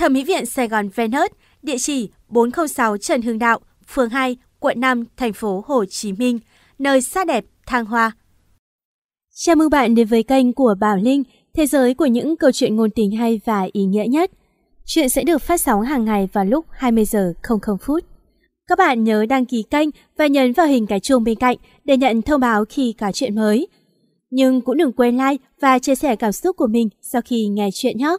Thẩm mỹ viện Sài Gòn Venus, địa chỉ 406 Trần Hưng Đạo, phường 2, quận 5, thành phố Hồ Chí Minh, nơi xa đẹp, thăng hoa. Chào mừng bạn đến với kênh của Bảo Linh, thế giới của những câu chuyện ngôn tình hay và ý nghĩa nhất. Chuyện sẽ được phát sóng hàng ngày vào lúc 20 giờ 00 phút. Các bạn nhớ đăng ký kênh và nhấn vào hình cái chuông bên cạnh để nhận thông báo khi có chuyện mới. Nhưng cũng đừng quên like và chia sẻ cảm xúc của mình sau khi nghe chuyện nhé.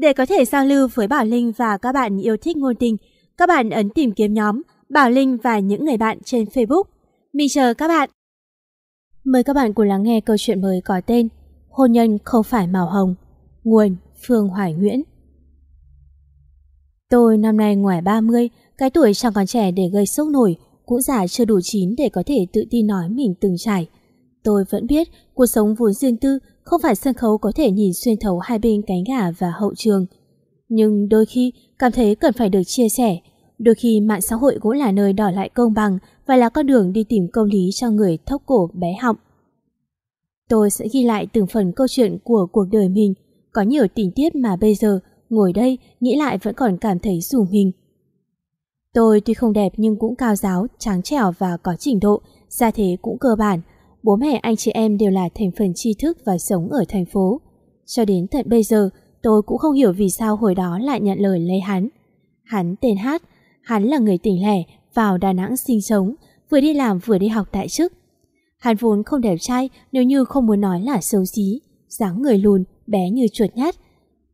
Để có thể giao lưu với Bảo Linh và các bạn yêu thích ngôn tình, các bạn ấn tìm kiếm nhóm Bảo Linh và những người bạn trên Facebook. Mình chờ các bạn. Mời các bạn cùng lắng nghe câu chuyện mới có tên Hôn nhân không phải màu hồng. Nguồn Phương Hoài Nguyễn Tôi năm nay ngoài 30, cái tuổi chẳng còn trẻ để gây sốc nổi, cũng già chưa đủ chín để có thể tự tin nói mình từng trải. Tôi vẫn biết cuộc sống vốn riêng tư không phải sân khấu có thể nhìn xuyên thấu hai bên cánh gà và hậu trường. Nhưng đôi khi cảm thấy cần phải được chia sẻ. Đôi khi mạng xã hội cũng là nơi đòi lại công bằng và là con đường đi tìm công lý cho người thốc cổ bé họng. Tôi sẽ ghi lại từng phần câu chuyện của cuộc đời mình. Có nhiều tình tiết mà bây giờ ngồi đây nghĩ lại vẫn còn cảm thấy rủ mình. Tôi tuy không đẹp nhưng cũng cao giáo, trắng trẻo và có trình độ, gia thế cũng cơ bản. Bố mẹ anh chị em đều là thành phần tri thức và sống ở thành phố. Cho đến tận bây giờ, tôi cũng không hiểu vì sao hồi đó lại nhận lời lấy hắn. Hắn tên Hát, hắn là người tỉnh lẻ, vào Đà Nẵng sinh sống, vừa đi làm vừa đi học tại chức. Hắn vốn không đẹp trai nếu như không muốn nói là xấu xí, dáng người lùn, bé như chuột nhát.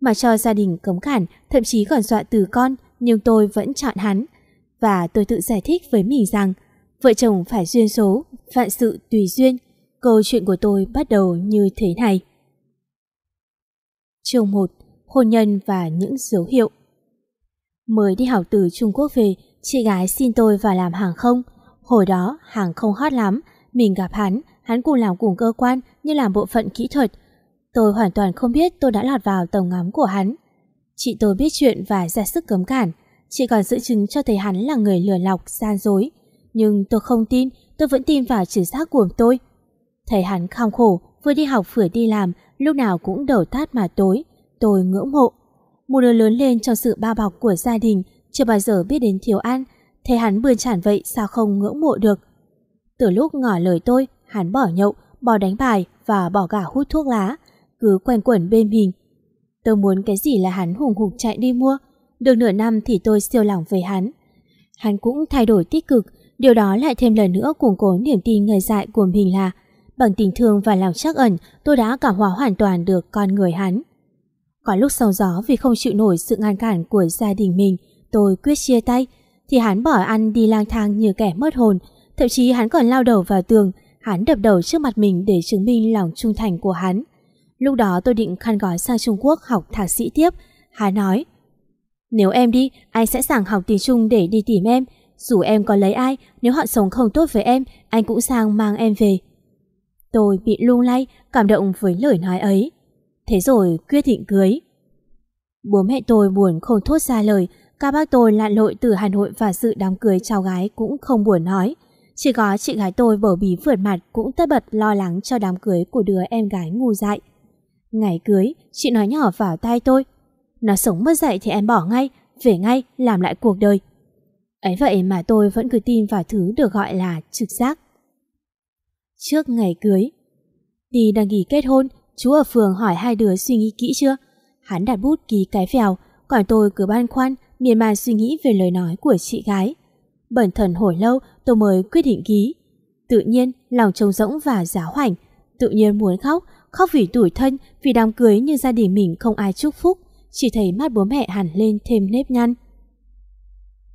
Mà cho gia đình cấm cản, thậm chí còn dọa từ con, nhưng tôi vẫn chọn hắn. Và tôi tự giải thích với mình rằng, vợ chồng phải duyên số, vạn sự tùy duyên. Câu chuyện của tôi bắt đầu như thế này. Chương 1. Hôn nhân và những dấu hiệu Mới đi học từ Trung Quốc về, chị gái xin tôi vào làm hàng không. Hồi đó, hàng không hot lắm. Mình gặp hắn, hắn cùng làm cùng cơ quan như làm bộ phận kỹ thuật. Tôi hoàn toàn không biết tôi đã lọt vào tầm ngắm của hắn. Chị tôi biết chuyện và ra sức cấm cản. Chị còn giữ chứng cho thấy hắn là người lừa lọc, gian dối. Nhưng tôi không tin, tôi vẫn tin vào trực giác của tôi. thầy hắn kham khổ, vừa đi học vừa đi làm, lúc nào cũng đầu tát mà tối. Tôi ngưỡng mộ. Một đứa lớn lên trong sự bao bọc của gia đình, chưa bao giờ biết đến thiếu ăn. thầy hắn bươn chản vậy sao không ngưỡng mộ được. Từ lúc ngỏ lời tôi, hắn bỏ nhậu, bỏ đánh bài và bỏ cả hút thuốc lá, cứ quanh quẩn bên mình. Tôi muốn cái gì là hắn hùng hục chạy đi mua. Được nửa năm thì tôi siêu lòng về hắn. Hắn cũng thay đổi tích cực, điều đó lại thêm lần nữa củng cố niềm tin người dại của mình là Bằng tình thương và lòng chắc ẩn, tôi đã cảm hóa hoàn toàn được con người hắn. Có lúc sau gió vì không chịu nổi sự ngăn cản của gia đình mình, tôi quyết chia tay, thì hắn bỏ ăn đi lang thang như kẻ mất hồn, thậm chí hắn còn lao đầu vào tường, hắn đập đầu trước mặt mình để chứng minh lòng trung thành của hắn. Lúc đó tôi định khăn gói sang Trung Quốc học thạc sĩ tiếp, hắn nói Nếu em đi, anh sẽ sẵn học tiếng Trung để đi tìm em, dù em có lấy ai, nếu họ sống không tốt với em, anh cũng sang mang em về. Tôi bị lung lay, cảm động với lời nói ấy. Thế rồi quyết định cưới. Bố mẹ tôi buồn không thốt ra lời, các bác tôi lặn lội từ Hà Nội và sự đám cưới cháu gái cũng không buồn nói. Chỉ có chị gái tôi bở bí vượt mặt cũng tất bật lo lắng cho đám cưới của đứa em gái ngu dại. Ngày cưới, chị nói nhỏ vào tay tôi. Nó sống mất dạy thì em bỏ ngay, về ngay, làm lại cuộc đời. Ấy vậy mà tôi vẫn cứ tin vào thứ được gọi là trực giác trước ngày cưới. Đi đăng ký kết hôn, chú ở phường hỏi hai đứa suy nghĩ kỹ chưa? Hắn đặt bút ký cái phèo, còn tôi cứ băn khoăn, miền man suy nghĩ về lời nói của chị gái. Bẩn thần hồi lâu tôi mới quyết định ký. Tự nhiên, lòng trống rỗng và giá hoảnh. Tự nhiên muốn khóc, khóc vì tuổi thân, vì đám cưới như gia đình mình không ai chúc phúc. Chỉ thấy mắt bố mẹ hẳn lên thêm nếp nhăn.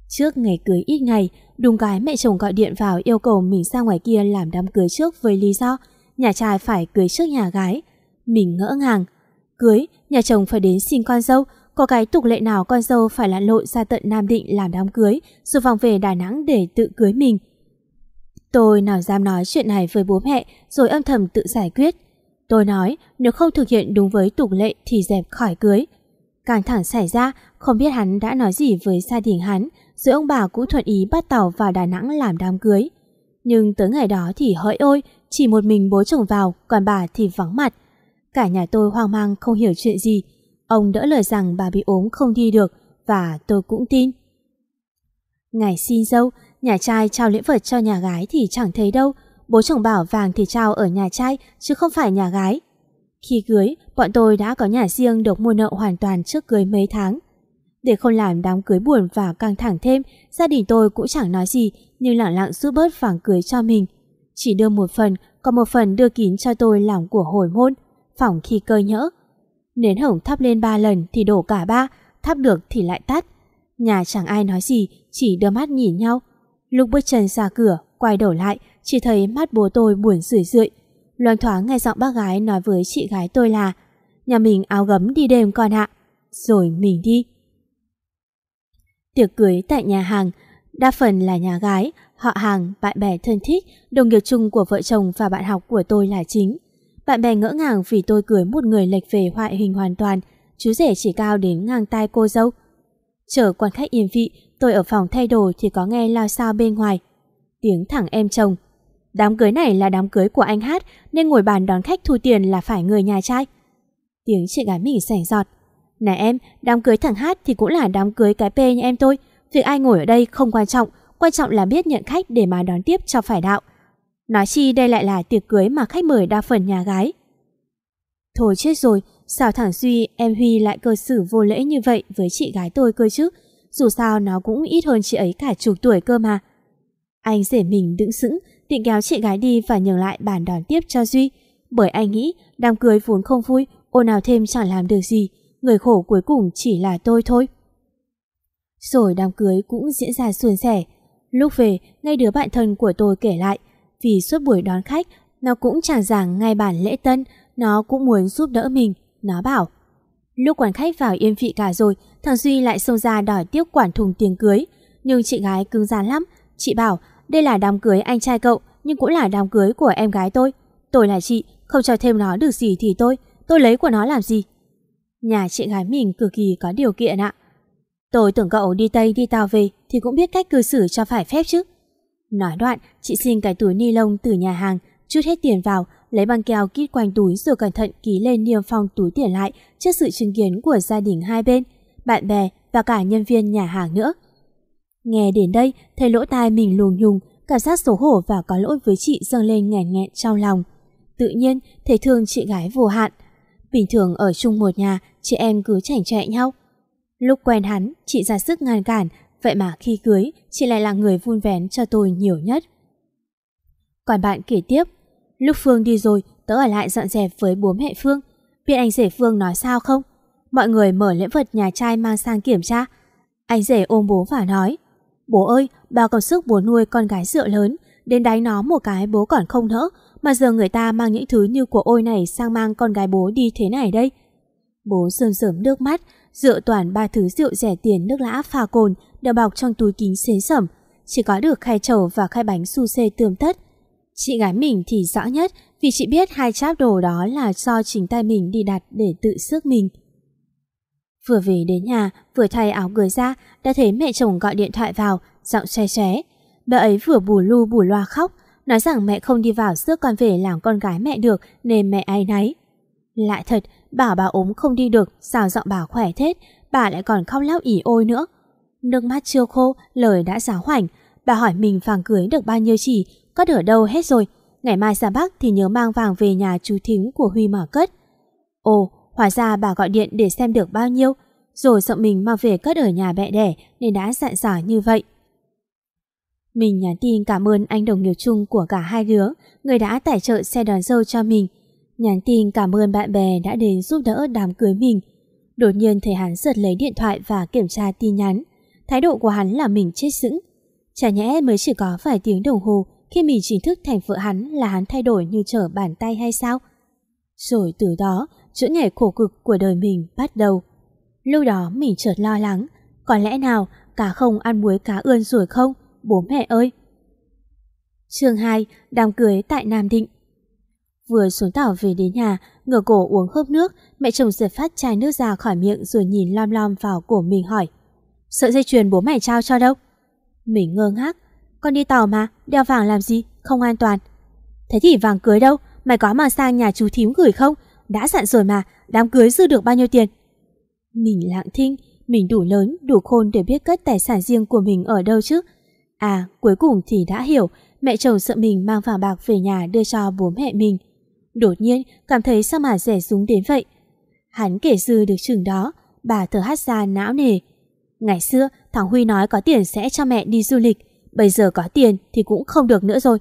Trước ngày cưới ít ngày, đùng cái mẹ chồng gọi điện vào yêu cầu mình ra ngoài kia làm đám cưới trước với lý do nhà trai phải cưới trước nhà gái. Mình ngỡ ngàng. Cưới, nhà chồng phải đến xin con dâu, có cái tục lệ nào con dâu phải lặn lội ra tận Nam Định làm đám cưới rồi vòng về Đà Nẵng để tự cưới mình. Tôi nào dám nói chuyện này với bố mẹ rồi âm thầm tự giải quyết. Tôi nói nếu không thực hiện đúng với tục lệ thì dẹp khỏi cưới. Càng thẳng xảy ra, không biết hắn đã nói gì với gia đình hắn rồi ông bà cũng thuận ý bắt tàu vào Đà Nẵng làm đám cưới. Nhưng tới ngày đó thì hỡi ôi, chỉ một mình bố chồng vào, còn bà thì vắng mặt. Cả nhà tôi hoang mang không hiểu chuyện gì. Ông đỡ lời rằng bà bị ốm không đi được và tôi cũng tin. Ngày xin dâu, nhà trai trao lễ vật cho nhà gái thì chẳng thấy đâu. Bố chồng bảo vàng thì trao ở nhà trai chứ không phải nhà gái. Khi cưới, bọn tôi đã có nhà riêng được mua nợ hoàn toàn trước cưới mấy tháng. Để không làm đám cưới buồn và căng thẳng thêm, gia đình tôi cũng chẳng nói gì nhưng lặng lặng giúp bớt vàng cưới cho mình. Chỉ đưa một phần, còn một phần đưa kín cho tôi làm của hồi môn, phòng khi cơ nhỡ. Nến hồng thắp lên ba lần thì đổ cả ba, thắp được thì lại tắt. Nhà chẳng ai nói gì, chỉ đưa mắt nhìn nhau. Lúc bước chân ra cửa, quay đầu lại, chỉ thấy mắt bố tôi buồn rười rượi. Loan thoáng nghe giọng bác gái nói với chị gái tôi là Nhà mình áo gấm đi đêm con ạ. Rồi mình đi. Tiệc cưới tại nhà hàng, đa phần là nhà gái, họ hàng, bạn bè thân thích, đồng nghiệp chung của vợ chồng và bạn học của tôi là chính. Bạn bè ngỡ ngàng vì tôi cưới một người lệch về hoại hình hoàn toàn, chú rể chỉ cao đến ngang tai cô dâu. Chờ quan khách yên vị, tôi ở phòng thay đồ thì có nghe lao sao bên ngoài. Tiếng thẳng em chồng. Đám cưới này là đám cưới của anh Hát nên ngồi bàn đón khách thu tiền là phải người nhà trai. Tiếng chị gái mình sảnh giọt. Này em, đám cưới thằng Hát thì cũng là đám cưới cái pê như em tôi. Việc ai ngồi ở đây không quan trọng, quan trọng là biết nhận khách để mà đón tiếp cho phải đạo. Nói chi đây lại là tiệc cưới mà khách mời đa phần nhà gái. Thôi chết rồi, sao thằng Duy em Huy lại cơ xử vô lễ như vậy với chị gái tôi cơ chứ? Dù sao nó cũng ít hơn chị ấy cả chục tuổi cơ mà. Anh rể mình đứng sững, định kéo chị gái đi và nhường lại bàn đón tiếp cho Duy. Bởi anh nghĩ đám cưới vốn không vui, ồn nào thêm chẳng làm được gì. Người khổ cuối cùng chỉ là tôi thôi. Rồi đám cưới cũng diễn ra suôn sẻ. Lúc về, ngay đứa bạn thân của tôi kể lại, vì suốt buổi đón khách, nó cũng chẳng giảng ngay bản lễ tân, nó cũng muốn giúp đỡ mình. Nó bảo, lúc quản khách vào yên vị cả rồi, thằng Duy lại xông ra đòi tiếp quản thùng tiền cưới. Nhưng chị gái cứng rắn lắm, chị bảo đây là đám cưới anh trai cậu, nhưng cũng là đám cưới của em gái tôi. Tôi là chị, không cho thêm nó được gì thì tôi, tôi lấy của nó làm gì? Nhà chị gái mình cực kỳ có điều kiện ạ. Tôi tưởng cậu đi Tây đi Tàu về thì cũng biết cách cư xử cho phải phép chứ. Nói đoạn, chị xin cái túi ni lông từ nhà hàng, chút hết tiền vào, lấy băng keo kít quanh túi rồi cẩn thận ký lên niêm phong túi tiền lại trước sự chứng kiến của gia đình hai bên, bạn bè và cả nhân viên nhà hàng nữa. Nghe đến đây, thấy lỗ tai mình luồng nhùng, cảm giác xấu hổ và có lỗi với chị dâng lên nghẹn nghẹn trong lòng. Tự nhiên, thấy thương chị gái vô hạn. Bình thường ở chung một nhà, chị em cứ chảnh chẹ nhau. Lúc quen hắn, chị ra sức ngăn cản, vậy mà khi cưới, chị lại là người vun vén cho tôi nhiều nhất. Còn bạn kể tiếp, lúc Phương đi rồi, tớ ở lại dọn dẹp với bố mẹ Phương. Biết anh rể Phương nói sao không? Mọi người mở lễ vật nhà trai mang sang kiểm tra. Anh rể ôm bố và nói, Bố ơi, bao còn sức bố nuôi con gái dựa lớn, đến đánh nó một cái bố còn không nỡ, mà giờ người ta mang những thứ như của ôi này sang mang con gái bố đi thế này đây. Bố sơm sớm nước mắt, dựa toàn ba thứ rượu rẻ tiền nước lã pha cồn đều bọc trong túi kính xế sẩm, chỉ có được khai trầu và khai bánh su xê tươm tất. Chị gái mình thì rõ nhất vì chị biết hai cháp đồ đó là do chính tay mình đi đặt để tự sức mình. Vừa về đến nhà, vừa thay áo cười ra, đã thấy mẹ chồng gọi điện thoại vào, giọng xe xé. Bà ấy vừa bù lu bù loa khóc, nói rằng mẹ không đi vào giữa con về làm con gái mẹ được nên mẹ ai nấy. Lại thật, bảo bà ốm không đi được, sao giọng bà khỏe thế, bà lại còn khóc lóc ỉ ôi nữa. Nước mắt chưa khô, lời đã giáo hoảnh. Bà hỏi mình vàng cưới được bao nhiêu chỉ, có ở đâu hết rồi. Ngày mai ra Bắc thì nhớ mang vàng về nhà chú thím của Huy mở cất. Ồ, hóa ra bà gọi điện để xem được bao nhiêu, rồi sợ mình mang về cất ở nhà mẹ đẻ nên đã dặn dò như vậy. Mình nhắn tin cảm ơn anh đồng nghiệp chung của cả hai đứa, người đã tài trợ xe đón dâu cho mình. Nhắn tin cảm ơn bạn bè đã đến giúp đỡ đám cưới mình. Đột nhiên thấy hắn giật lấy điện thoại và kiểm tra tin nhắn. Thái độ của hắn là mình chết sững. Chả nhẽ mới chỉ có vài tiếng đồng hồ khi mình chính thức thành vợ hắn là hắn thay đổi như trở bàn tay hay sao? Rồi từ đó, chữ ngày khổ cực của đời mình bắt đầu. Lúc đó mình chợt lo lắng, có lẽ nào cá không ăn muối cá ươn rồi không, bố mẹ ơi? chương 2, đám cưới tại Nam Định Vừa xuống tàu về đến nhà, ngửa cổ uống hớp nước, mẹ chồng giật phát chai nước ra khỏi miệng rồi nhìn lom lom vào cổ mình hỏi. Sợi dây chuyền bố mẹ trao cho đâu? Mình ngơ ngác. Con đi tàu mà, đeo vàng làm gì, không an toàn. Thế thì vàng cưới đâu, mày có mà sang nhà chú thím gửi không? Đã dặn rồi mà, đám cưới dư được bao nhiêu tiền? Mình lặng thinh, mình đủ lớn, đủ khôn để biết cất tài sản riêng của mình ở đâu chứ. À, cuối cùng thì đã hiểu, mẹ chồng sợ mình mang vàng bạc về nhà đưa cho bố mẹ mình. Đột nhiên, cảm thấy sao mà rẻ súng đến vậy. Hắn kể dư được chừng đó, bà thở hát ra não nề. Ngày xưa, thằng Huy nói có tiền sẽ cho mẹ đi du lịch, bây giờ có tiền thì cũng không được nữa rồi.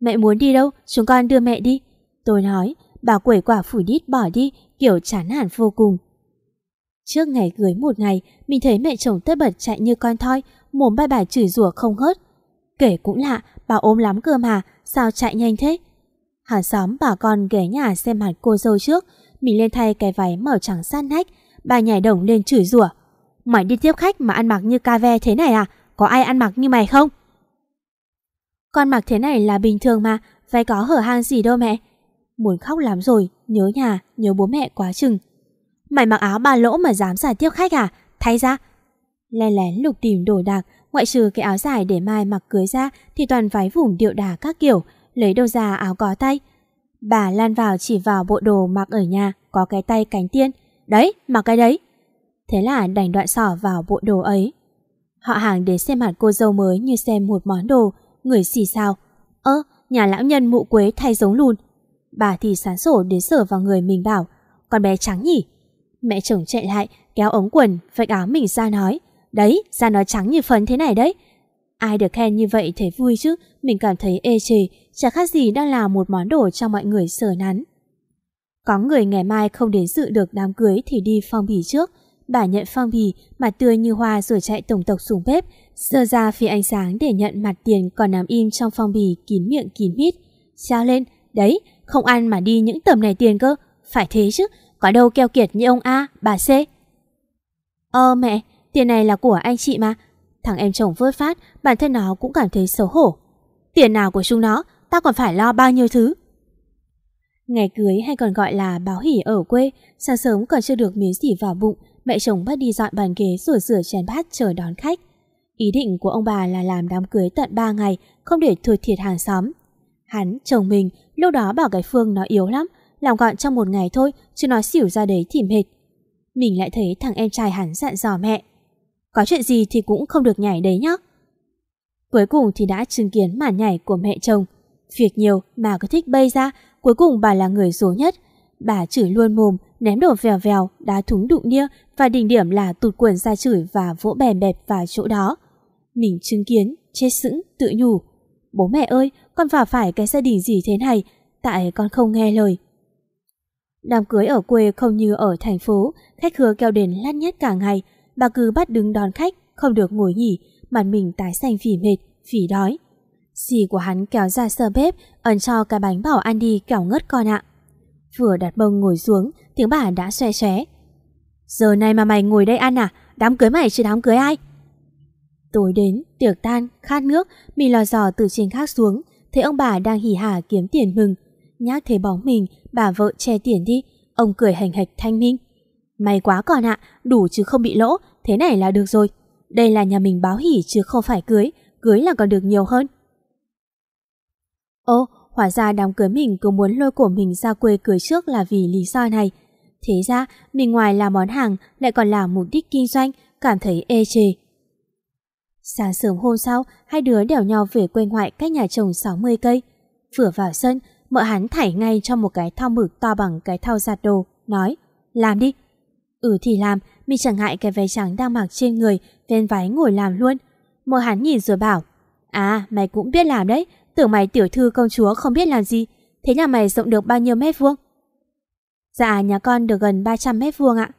Mẹ muốn đi đâu, chúng con đưa mẹ đi. Tôi nói, bà quẩy quả phủ đít bỏ đi, kiểu chán hẳn vô cùng. Trước ngày cưới một ngày, mình thấy mẹ chồng tất bật chạy như con thoi, mồm bay bài chửi rủa không hớt. Kể cũng lạ, bà ốm lắm cơ mà, sao chạy nhanh thế? Hàng xóm bà con ghé nhà xem mặt cô dâu trước, mình lên thay cái váy màu trắng sát nách, bà nhảy đồng lên chửi rủa. Mày đi tiếp khách mà ăn mặc như ca ve thế này à? Có ai ăn mặc như mày không? Con mặc thế này là bình thường mà, phải có hở hang gì đâu mẹ. Muốn khóc lắm rồi, nhớ nhà, nhớ bố mẹ quá chừng. Mày mặc áo ba lỗ mà dám giải tiếp khách à? Thay ra. Lén lén lục tìm đồ đạc, ngoại trừ cái áo dài để mai mặc cưới ra thì toàn váy vùng điệu đà các kiểu, lấy đâu ra áo có tay. Bà lan vào chỉ vào bộ đồ mặc ở nhà, có cái tay cánh tiên. Đấy, mặc cái đấy. Thế là đành đoạn sỏ vào bộ đồ ấy. Họ hàng đến xem mặt cô dâu mới như xem một món đồ, người xì sao. Ơ, nhà lão nhân mụ quế thay giống lùn. Bà thì sán sổ đến sở vào người mình bảo, con bé trắng nhỉ? Mẹ chồng chạy lại, kéo ống quần, vạch áo mình ra nói. Đấy, da nó trắng như phấn thế này đấy. Ai được khen như vậy thấy vui chứ, mình cảm thấy ê chề, chả khác gì đang là một món đồ cho mọi người sờ nắn. Có người ngày mai không đến dự được đám cưới thì đi phong bì trước. Bà nhận phong bì, mặt tươi như hoa rồi chạy tổng tộc xuống bếp, giơ ra phía ánh sáng để nhận mặt tiền còn nằm im trong phong bì kín miệng kín mít. Trao lên, đấy, không ăn mà đi những tầm này tiền cơ, phải thế chứ, có đâu keo kiệt như ông A, bà C. Ơ mẹ, tiền này là của anh chị mà. Thằng em chồng vớt phát, bản thân nó cũng cảm thấy xấu hổ. Tiền nào của chúng nó, ta còn phải lo bao nhiêu thứ. Ngày cưới hay còn gọi là báo hỉ ở quê, sáng sớm còn chưa được miếng gì vào bụng, mẹ chồng bắt đi dọn bàn ghế rồi rửa chén bát chờ đón khách. Ý định của ông bà là làm đám cưới tận 3 ngày, không để thừa thiệt hàng xóm. Hắn, chồng mình, lúc đó bảo cái Phương nó yếu lắm, làm gọn trong một ngày thôi, chứ nó xỉu ra đấy thì mệt. Mình lại thấy thằng em trai hắn dặn dò mẹ. Có chuyện gì thì cũng không được nhảy đấy nhá. Cuối cùng thì đã chứng kiến màn nhảy của mẹ chồng. Việc nhiều mà cứ thích bay ra, cuối cùng bà là người số nhất. Bà chửi luôn mồm, ném đồ vèo vèo, đá thúng đụng nia và đỉnh điểm là tụt quần ra chửi và vỗ bèm bẹp vào chỗ đó. Mình chứng kiến, chết sững, tự nhủ. Bố mẹ ơi, con vào phải cái gia đình gì thế này, tại con không nghe lời. Đám cưới ở quê không như ở thành phố, khách khứa kêu đến lát nhét cả ngày, bà cứ bắt đứng đón khách, không được ngồi nghỉ, mặt mình tái xanh vì mệt, vì đói. Dì của hắn kéo ra sơ bếp, ẩn cho cái bánh bảo ăn đi kéo ngất con ạ. Vừa đặt bông ngồi xuống, tiếng bà đã xoe xóe. Giờ này mà mày ngồi đây ăn à? Đám cưới mày chứ đám cưới ai? Tối đến, tiệc tan, khát nước, mình lò dò từ trên khác xuống, thấy ông bà đang hỉ hả kiếm tiền mừng. nhát thấy bóng mình, bà vợ che tiền đi, ông cười hành hạch thanh minh. May quá còn ạ, đủ chứ không bị lỗ, thế này là được rồi. Đây là nhà mình báo hỉ chứ không phải cưới, cưới là còn được nhiều hơn. Ô, hóa ra đám cưới mình cứ muốn lôi cổ mình ra quê cưới trước là vì lý do này. Thế ra, mình ngoài là món hàng lại còn là mục đích kinh doanh, cảm thấy ê chề. Sáng sớm hôm sau, hai đứa đèo nhau về quê ngoại cách nhà chồng 60 cây. Vừa vào sân, mợ hắn thảy ngay cho một cái thao mực to bằng cái thao giặt đồ, nói, làm đi. Ừ thì làm, mình chẳng ngại cái váy trắng đang mặc trên người, ven váy ngồi làm luôn. Mợ hắn nhìn rồi bảo, à mày cũng biết làm đấy, tưởng mày tiểu thư công chúa không biết làm gì, thế nhà mày rộng được bao nhiêu mét vuông? Dạ nhà con được gần 300 mét vuông ạ.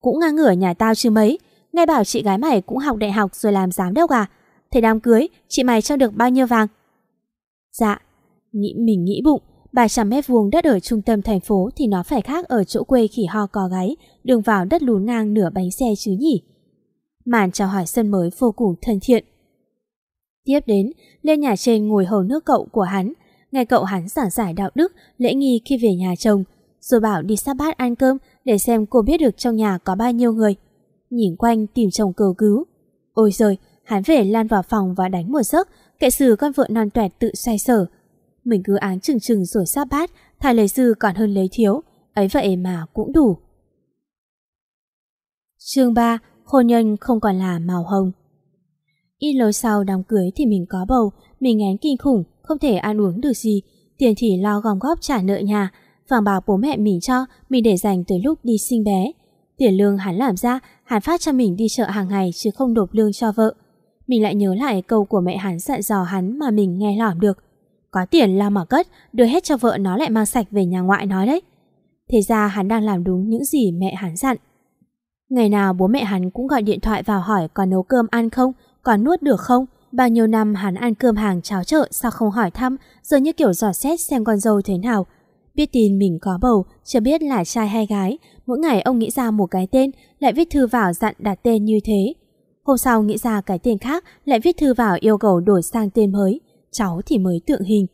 Cũng ngang ngửa nhà tao chứ mấy, nghe bảo chị gái mày cũng học đại học rồi làm giám đốc à? Thế đám cưới, chị mày cho được bao nhiêu vàng? Dạ, nghĩ mình nghĩ bụng, 300 mét vuông đất ở trung tâm thành phố thì nó phải khác ở chỗ quê khỉ ho cò gáy, đường vào đất lún ngang nửa bánh xe chứ nhỉ. Màn chào hỏi sân mới vô cùng thân thiện. Tiếp đến, lên nhà trên ngồi hầu nước cậu của hắn, nghe cậu hắn giảng giải đạo đức, lễ nghi khi về nhà chồng, rồi bảo đi sát bát ăn cơm để xem cô biết được trong nhà có bao nhiêu người. Nhìn quanh tìm chồng cầu cứu. Ôi giời, hắn về lan vào phòng và đánh một giấc, kệ sử con vợ non tuẹt tự xoay sở. Mình cứ áng chừng chừng rồi sát bát, thà lấy dư còn hơn lấy thiếu, ấy vậy mà cũng đủ. Chương 3 Hôn nhân không còn là màu hồng Ít lâu sau đám cưới thì mình có bầu Mình ngén kinh khủng Không thể ăn uống được gì Tiền thì lo gom góp trả nợ nhà Vàng bảo bố mẹ mình cho Mình để dành tới lúc đi sinh bé Tiền lương hắn làm ra Hắn phát cho mình đi chợ hàng ngày Chứ không nộp lương cho vợ Mình lại nhớ lại câu của mẹ hắn dặn dò hắn Mà mình nghe lỏm được Có tiền lo mà cất Đưa hết cho vợ nó lại mang sạch về nhà ngoại nói đấy Thế ra hắn đang làm đúng những gì mẹ hắn dặn Ngày nào bố mẹ hắn cũng gọi điện thoại vào hỏi còn nấu cơm ăn không, còn nuốt được không. Bao nhiêu năm hắn ăn cơm hàng cháo chợ sao không hỏi thăm, giờ như kiểu dò xét xem con dâu thế nào. Biết tin mình có bầu, chưa biết là trai hay gái, mỗi ngày ông nghĩ ra một cái tên, lại viết thư vào dặn đặt tên như thế. Hôm sau nghĩ ra cái tên khác, lại viết thư vào yêu cầu đổi sang tên mới, cháu thì mới tượng hình.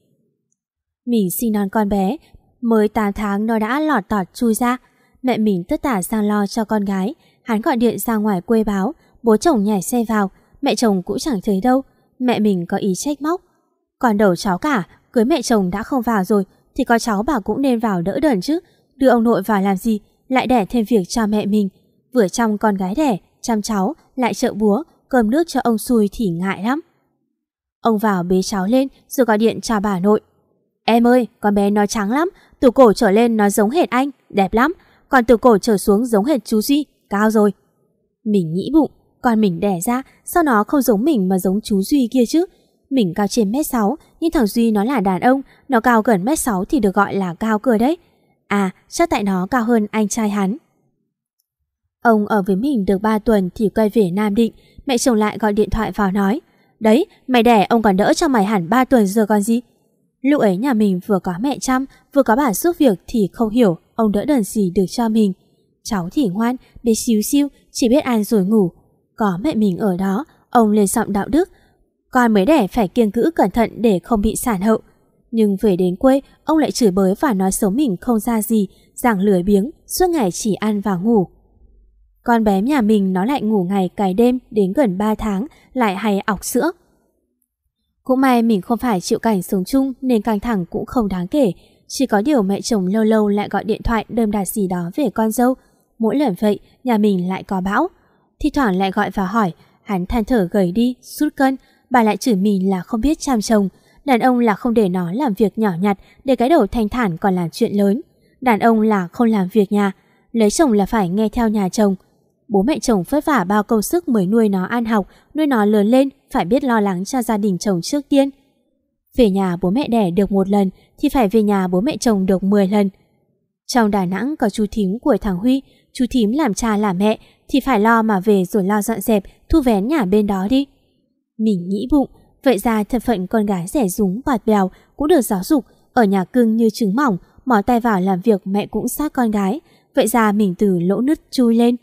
Mình sinh non con bé, mới 8 tháng nó đã lọt tọt chui ra, Mẹ mình tất tả sang lo cho con gái Hắn gọi điện ra ngoài quê báo Bố chồng nhảy xe vào Mẹ chồng cũng chẳng thấy đâu Mẹ mình có ý trách móc Còn đầu cháu cả Cưới mẹ chồng đã không vào rồi thì có cháu bà cũng nên vào đỡ đần chứ. Đưa ông nội vào làm gì? Lại đẻ thêm việc cho mẹ mình. Vừa chăm con gái đẻ Chăm cháu Lại trợ búa Cơm nước cho ông xui thì ngại lắm. Ông vào bế cháu lên Rồi gọi điện cho bà nội. Em ơi con bé nó trắng lắm Từ cổ trở lên nó giống hệt anh Đẹp lắm. Còn từ cổ trở xuống giống hệt chú Duy, cao rồi. Mình nghĩ bụng, con mình đẻ ra, sao nó không giống mình mà giống chú Duy kia chứ? Mình cao trên mét 6, nhưng thằng Duy nó là đàn ông, nó cao gần mét 6 thì được gọi là cao cửa đấy. À, chắc tại nó cao hơn anh trai hắn. Ông ở với mình được 3 tuần thì quay về Nam Định, mẹ chồng lại gọi điện thoại vào nói. Đấy, mày đẻ ông còn đỡ cho mày hẳn 3 tuần giờ còn gì. Lúc ấy nhà mình vừa có mẹ chăm, vừa có bà giúp việc thì không hiểu ông đỡ đần gì được cho mình. Cháu thì ngoan, bé xíu xiu, chỉ biết ăn rồi ngủ. Có mẹ mình ở đó, ông lên giọng đạo đức. Con mới đẻ phải kiêng cữ cẩn thận để không bị sản hậu. Nhưng về đến quê, ông lại chửi bới và nói xấu mình không ra gì, rằng lười biếng, suốt ngày chỉ ăn và ngủ. Con bé nhà mình nó lại ngủ ngày cày đêm đến gần 3 tháng, lại hay ọc sữa. Cũng may mình không phải chịu cảnh sống chung nên căng thẳng cũng không đáng kể, chỉ có điều mẹ chồng lâu lâu lại gọi điện thoại đơm đạt gì đó về con dâu. Mỗi lần vậy, nhà mình lại có bão. Thì thoảng lại gọi vào hỏi, hắn than thở gầy đi, sút cân, bà lại chửi mình là không biết chăm chồng. Đàn ông là không để nó làm việc nhỏ nhặt để cái đầu thanh thản còn làm chuyện lớn. Đàn ông là không làm việc nhà, lấy chồng là phải nghe theo nhà chồng. Bố mẹ chồng vất vả bao công sức mới nuôi nó ăn học, nuôi nó lớn lên, phải biết lo lắng cho gia đình chồng trước tiên. Về nhà bố mẹ đẻ được một lần thì phải về nhà bố mẹ chồng được 10 lần. Trong Đà Nẵng có chú thím của thằng Huy, chú thím làm cha làm mẹ thì phải lo mà về rồi lo dọn dẹp, thu vén nhà bên đó đi. Mình nghĩ bụng, vậy ra thân phận con gái rẻ rúng bạt bèo cũng được giáo dục, ở nhà cưng như trứng mỏng, mỏ tay vào làm việc mẹ cũng sát con gái, vậy ra mình từ lỗ nứt chui lên.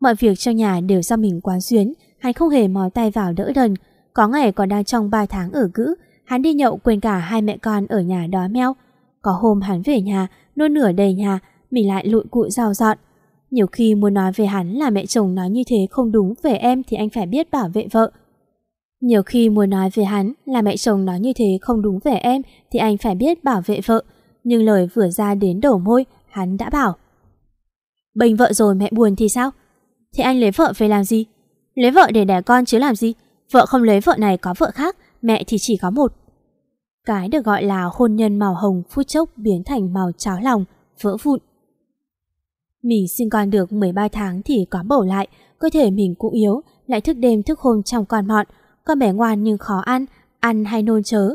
Mọi việc trong nhà đều do mình quán xuyến, hắn không hề mò tay vào đỡ đần, có ngày còn đang trong 3 tháng ở cữ, hắn đi nhậu quên cả hai mẹ con ở nhà đói meo. Có hôm hắn về nhà, nôn nửa đầy nhà, mình lại lụi cụi rào dọn. Nhiều khi muốn nói về hắn là mẹ chồng nói như thế không đúng về em thì anh phải biết bảo vệ vợ. Nhiều khi muốn nói về hắn là mẹ chồng nói như thế không đúng về em thì anh phải biết bảo vệ vợ. Nhưng lời vừa ra đến đổ môi, hắn đã bảo. bình vợ rồi mẹ buồn thì sao? Thì anh lấy vợ về làm gì? Lấy vợ để đẻ con chứ làm gì? Vợ không lấy vợ này có vợ khác, mẹ thì chỉ có một. Cái được gọi là hôn nhân màu hồng phút chốc biến thành màu cháo lòng, vỡ vụn. Mình sinh con được 13 tháng thì có bầu lại, cơ thể mình cũng yếu, lại thức đêm thức hôm trong con mọn. Con bé ngoan nhưng khó ăn, ăn hay nôn chớ.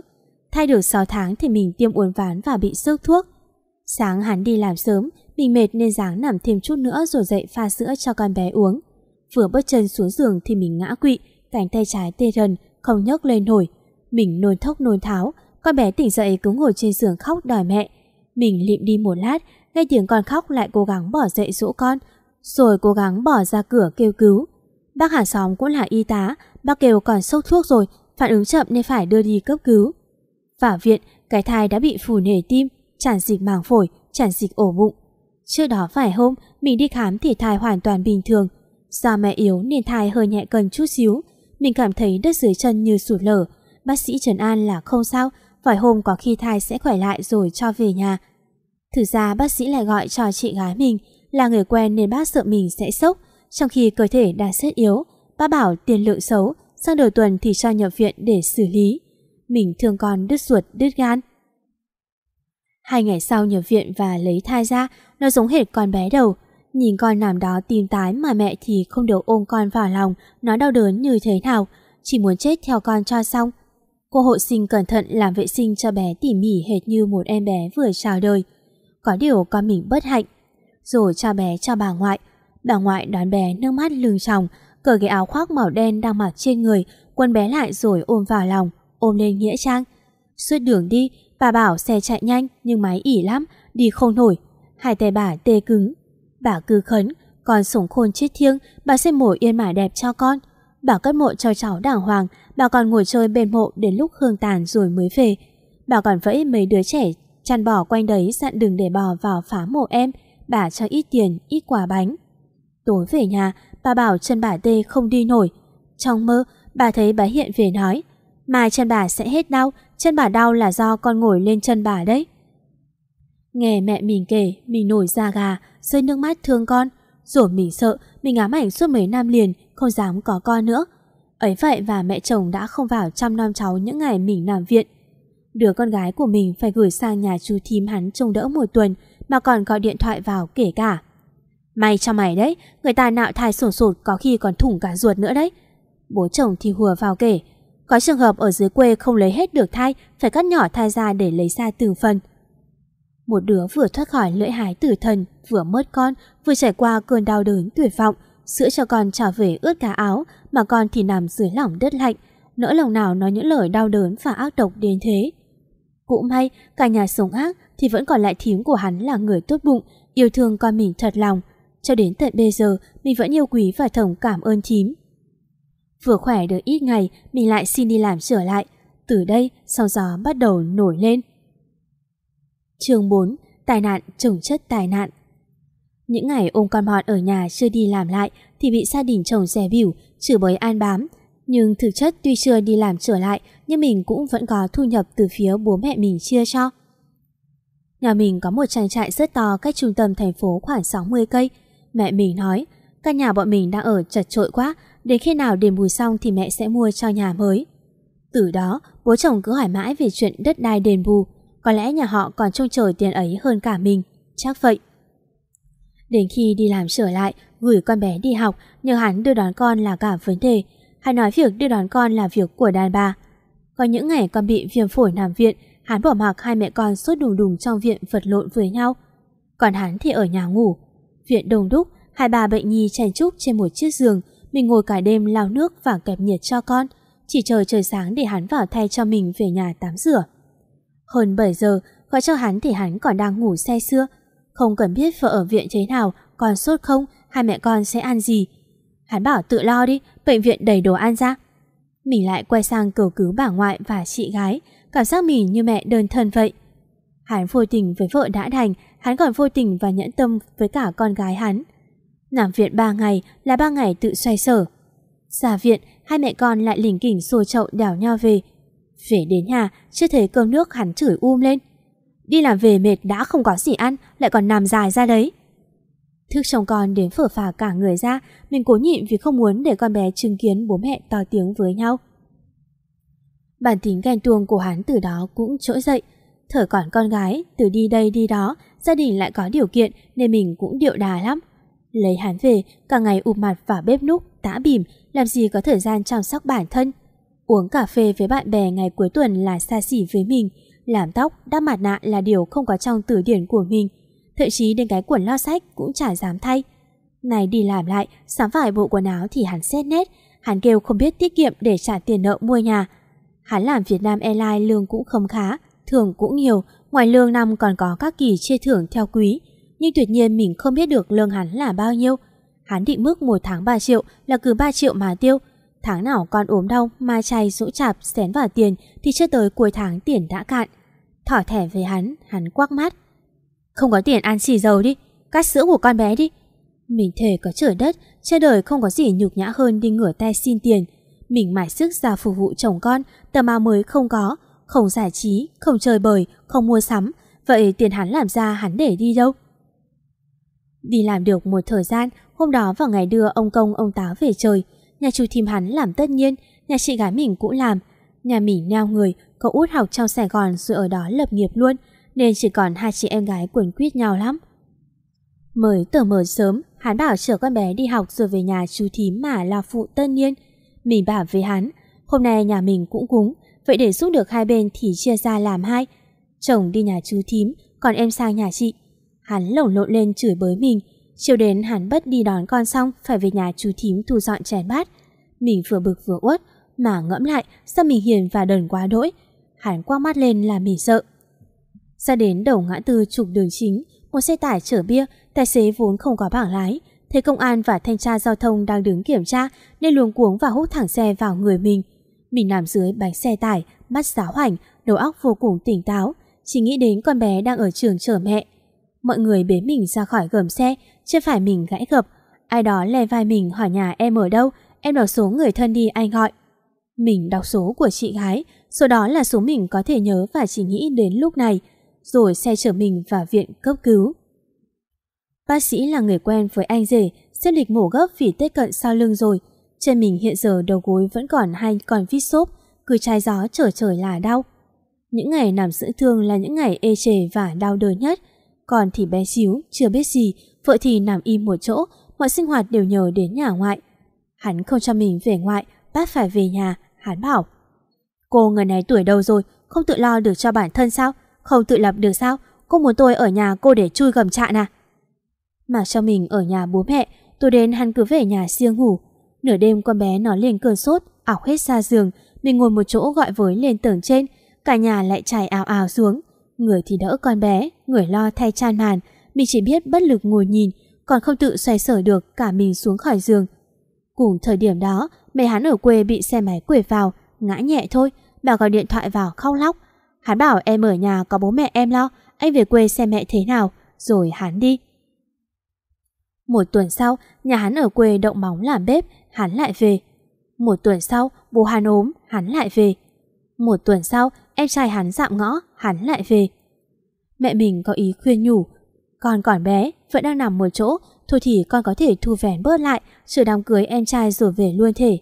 Thay được 6 tháng thì mình tiêm uốn ván và bị sước thuốc. Sáng hắn đi làm sớm, mình mệt nên dáng nằm thêm chút nữa rồi dậy pha sữa cho con bé uống. Vừa bước chân xuống giường thì mình ngã quỵ, cánh tay trái tê rần, không nhấc lên nổi. Mình nôn thốc nôn tháo, con bé tỉnh dậy cứ ngồi trên giường khóc đòi mẹ. Mình lịm đi một lát, nghe tiếng con khóc lại cố gắng bỏ dậy dỗ con, rồi cố gắng bỏ ra cửa kêu cứu. Bác hàng xóm cũng là y tá, bác kêu còn sốc thuốc rồi, phản ứng chậm nên phải đưa đi cấp cứu. Vào viện, cái thai đã bị phù nề tim, tràn dịch màng phổi, tràn dịch ổ bụng. Trước đó vài hôm, mình đi khám thì thai hoàn toàn bình thường. Do mẹ yếu nên thai hơi nhẹ cân chút xíu, mình cảm thấy đất dưới chân như sụt lở. Bác sĩ Trần An là không sao, vài hôm có khi thai sẽ khỏe lại rồi cho về nhà. Thực ra bác sĩ lại gọi cho chị gái mình, Là người quen nên bác sợ mình sẽ sốc, trong khi cơ thể đang rất yếu. Bác bảo tiền lượng xấu, sang đầu tuần thì cho nhập viện để xử lý. Mình thương con đứt ruột đứt gan. Hai ngày sau nhập viện và lấy thai ra, nó giống hệt con bé đầu. Nhìn con nằm đó tim tái mà mẹ thì không được ôm con vào lòng, nó đau đớn như thế nào, chỉ muốn chết theo con cho xong. Cô hộ sinh cẩn thận làm vệ sinh cho bé tỉ mỉ hệt như một em bé vừa chào đời. Có điều con mình bất hạnh. Rồi cha bé cho bà ngoại. Bà ngoại đón bé nước mắt lưng tròng, cởi cái áo khoác màu đen đang mặc trên người, Quân bé lại rồi ôm vào lòng, ôm lên nghĩa trang. Suốt đường đi, bà bảo xe chạy nhanh nhưng máy ỉ lắm, đi không nổi. Hai tay bà tê cứng. Bà cứ khấn, con sống khôn chết thiêng, bà sẽ mổ yên mải đẹp cho con. Bà cất mộ cho cháu đàng hoàng, bà còn ngồi chơi bên mộ đến lúc hương tàn rồi mới về. Bà còn vẫy mấy đứa trẻ chăn bò quanh đấy dặn đừng để bò vào phá mộ em, bà cho ít tiền, ít quà bánh. Tối về nhà, bà bảo chân bà tê không đi nổi. Trong mơ, bà thấy bà hiện về nói, mai chân bà sẽ hết đau, chân bà đau là do con ngồi lên chân bà đấy. Nghe mẹ mình kể, mình nổi da gà, rơi nước mắt thương con. Rồi mình sợ, mình ám ảnh suốt mấy năm liền, không dám có con nữa. Ấy vậy và mẹ chồng đã không vào chăm nom cháu những ngày mình nằm viện. Đứa con gái của mình phải gửi sang nhà chú thím hắn trông đỡ một tuần mà còn gọi điện thoại vào kể cả. May cho mày đấy, người ta nạo thai sổ sụt có khi còn thủng cả ruột nữa đấy. Bố chồng thì hùa vào kể. Có trường hợp ở dưới quê không lấy hết được thai, phải cắt nhỏ thai ra để lấy ra từng phần. Một đứa vừa thoát khỏi lưỡi hái tử thần, vừa mất con, vừa trải qua cơn đau đớn tuyệt vọng, sữa cho con trở về ướt cả áo, mà con thì nằm dưới lỏng đất lạnh, nỡ lòng nào nói những lời đau đớn và ác độc đến thế. Cũng may, cả nhà sống ác thì vẫn còn lại thím của hắn là người tốt bụng, yêu thương con mình thật lòng. Cho đến tận bây giờ, mình vẫn yêu quý và thầm cảm ơn thím. Vừa khỏe được ít ngày, mình lại xin đi làm trở lại. Từ đây, sau gió bắt đầu nổi lên. chương 4. Tai nạn trồng chất tai nạn Những ngày ôm con mọn ở nhà chưa đi làm lại thì bị gia đình chồng rè biểu, chửi bới an bám. Nhưng thực chất tuy chưa đi làm trở lại nhưng mình cũng vẫn có thu nhập từ phía bố mẹ mình chia cho. Nhà mình có một trang trại rất to cách trung tâm thành phố khoảng 60 cây. Mẹ mình nói, căn nhà bọn mình đang ở chật trội quá, đến khi nào đền bù xong thì mẹ sẽ mua cho nhà mới. Từ đó, bố chồng cứ hỏi mãi về chuyện đất đai đền bù, có lẽ nhà họ còn trông chờ tiền ấy hơn cả mình, chắc vậy. Đến khi đi làm trở lại, gửi con bé đi học, nhờ hắn đưa đón con là cả vấn đề. Hắn nói việc đưa đón con là việc của đàn bà. Có những ngày con bị viêm phổi nằm viện, hắn bỏ mặc hai mẹ con suốt đùng đùng trong viện vật lộn với nhau. Còn hắn thì ở nhà ngủ. Viện đông đúc, hai bà bệnh nhi chen chúc trên một chiếc giường, mình ngồi cả đêm lau nước và kẹp nhiệt cho con, chỉ chờ trời sáng để hắn vào thay cho mình về nhà tắm rửa. Hơn 7 giờ, gọi cho hắn thì hắn còn đang ngủ say sưa. Không cần biết vợ ở viện thế nào, còn sốt không, hai mẹ con sẽ ăn gì. Hắn bảo tự lo đi, bệnh viện đầy đồ ăn ra. Mình lại quay sang cầu cứu bà ngoại và chị gái, cảm giác mình như mẹ đơn thân vậy. Hắn vô tình với vợ đã đành, hắn còn vô tình và nhẫn tâm với cả con gái hắn. Nằm viện 3 ngày là 3 ngày tự xoay sở. Ra viện, hai mẹ con lại lỉnh kỉnh xô chậu đảo nhau về. Về đến nhà, chưa thấy cơm nước hắn chửi um lên. Đi làm về mệt đã không có gì ăn, lại còn nằm dài ra đấy. Thức chồng con đến phở phà cả người ra, mình cố nhịn vì không muốn để con bé chứng kiến bố mẹ to tiếng với nhau. Bản tính ghen tuông của hắn từ đó cũng trỗi dậy. thở còn con gái, từ đi đây đi đó, gia đình lại có điều kiện nên mình cũng điệu đà lắm. Lấy hắn về, cả ngày ụp mặt vào bếp núc, tã bìm, làm gì có thời gian chăm sóc bản thân. Uống cà phê với bạn bè ngày cuối tuần là xa xỉ với mình, làm tóc, đắp mặt nạ là điều không có trong từ điển của mình, thậm chí đến cái quần lao sách cũng chả dám thay. Này đi làm lại, sắm vài bộ quần áo thì hắn xét nét, hắn kêu không biết tiết kiệm để trả tiền nợ mua nhà. Hắn làm Việt Nam Airlines lương cũng không khá, thưởng cũng nhiều, ngoài lương năm còn có các kỳ chia thưởng theo quý. Nhưng tuyệt nhiên mình không biết được lương hắn là bao nhiêu. Hắn định mức một tháng 3 triệu là cứ 3 triệu mà tiêu. Tháng nào con ốm đau, ma chay, rũ chạp, xén vào tiền thì chưa tới cuối tháng tiền đã cạn. Thỏ thẻ về hắn, hắn quắc mắt. Không có tiền ăn xì dầu đi, cắt sữa của con bé đi. Mình thề có trời đất, trên đời không có gì nhục nhã hơn đi ngửa tay xin tiền. Mình mải sức ra phục vụ chồng con, Tầm áo mới không có, không giải trí, không chơi bời, không mua sắm. Vậy tiền hắn làm ra hắn để đi đâu? Đi làm được một thời gian, hôm đó vào ngày đưa ông công ông táo về trời, nhà chú thím hắn làm tất nhiên, nhà chị gái mình cũng làm. Nhà mình neo người, cậu út học trong Sài Gòn rồi ở đó lập nghiệp luôn, nên chỉ còn hai chị em gái quần quýt nhau lắm. Mới tờ mờ sớm, hắn bảo chở con bé đi học rồi về nhà chú thím mà là phụ tân niên. Mình bảo với hắn, hôm nay nhà mình cũng cúng, vậy để giúp được hai bên thì chia ra làm hai. Chồng đi nhà chú thím, còn em sang nhà chị. Hắn lồng lộn lên chửi bới mình, chiều đến hắn bất đi đón con xong phải về nhà chú thím thu dọn chén bát. Mình vừa bực vừa uất, mà ngẫm lại sao mình hiền và đần quá đỗi. Hắn quăng mắt lên là mình sợ. Ra đến đầu ngã tư trục đường chính, một xe tải chở bia, tài xế vốn không có bảng lái. Thấy công an và thanh tra giao thông đang đứng kiểm tra nên luống cuống và hút thẳng xe vào người mình. Mình nằm dưới bánh xe tải, mắt giáo hoảnh, đầu óc vô cùng tỉnh táo, chỉ nghĩ đến con bé đang ở trường chở mẹ. Mọi người bế mình ra khỏi gầm xe, chưa phải mình gãy gập. Ai đó lè vai mình hỏi nhà em ở đâu, em đọc số người thân đi anh gọi. Mình đọc số của chị gái, số đó là số mình có thể nhớ và chỉ nghĩ đến lúc này, rồi xe chở mình vào viện cấp cứu. Bác sĩ là người quen với anh rể, xếp lịch mổ gấp vì tết cận sau lưng rồi. Trên mình hiện giờ đầu gối vẫn còn hai con vít xốp, cứ chai gió trở trời là đau. Những ngày nằm dưỡng thương là những ngày ê chề và đau đớn nhất. Còn thì bé xíu, chưa biết gì, vợ thì nằm im một chỗ, mọi sinh hoạt đều nhờ đến nhà ngoại. Hắn không cho mình về ngoại, bắt phải về nhà, hắn bảo. Cô người này tuổi đâu rồi, không tự lo được cho bản thân sao? Không tự lập được sao? Cô muốn tôi ở nhà cô để chui gầm trại à? Mà cho mình ở nhà bố mẹ, tôi đến hắn cứ về nhà riêng ngủ. Nửa đêm con bé nó lên cơn sốt, ảo hết ra giường, mình ngồi một chỗ gọi với lên tầng trên, cả nhà lại chảy ào ào xuống. Người thì đỡ con bé, người lo thay chan màn, mình chỉ biết bất lực ngồi nhìn, còn không tự xoay sở được cả mình xuống khỏi giường. Cùng thời điểm đó, mẹ hắn ở quê bị xe máy quể vào, ngã nhẹ thôi, bà gọi điện thoại vào khóc lóc. Hắn bảo em ở nhà có bố mẹ em lo, anh về quê xem mẹ thế nào, rồi hắn đi. Một tuần sau, nhà hắn ở quê động móng làm bếp, hắn lại về. Một tuần sau, bố hắn ốm, hắn lại về. Một tuần sau, em trai hắn dạm ngõ, hắn lại về. Mẹ mình có ý khuyên nhủ, con còn bé, vẫn đang nằm một chỗ, thôi thì con có thể thu vén bớt lại, chờ đám cưới em trai rồi về luôn thể.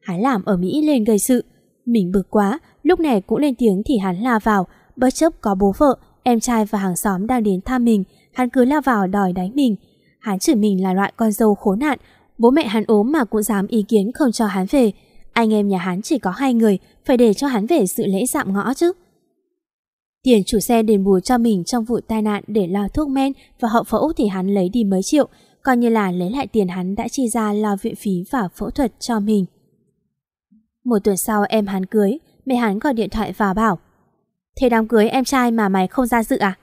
Hắn làm ở Mỹ lên gây sự. Mình bực quá, lúc này cũng lên tiếng thì hắn la vào, bất chấp có bố vợ, em trai và hàng xóm đang đến thăm mình, hắn cứ la vào đòi đánh mình. Hắn chửi mình là loại con dâu khốn nạn, bố mẹ hắn ốm mà cũng dám ý kiến không cho hắn về. Anh em nhà hắn chỉ có hai người, phải để cho hắn về sự lễ dạm ngõ chứ. Tiền chủ xe đền bù cho mình trong vụ tai nạn để lo thuốc men và hậu phẫu thì hắn lấy đi mấy triệu, coi như là lấy lại tiền hắn đã chi ra lo viện phí và phẫu thuật cho mình. Một tuần sau em hắn cưới, mẹ hắn gọi điện thoại vào bảo Thế đám cưới em trai mà mày không ra dự à?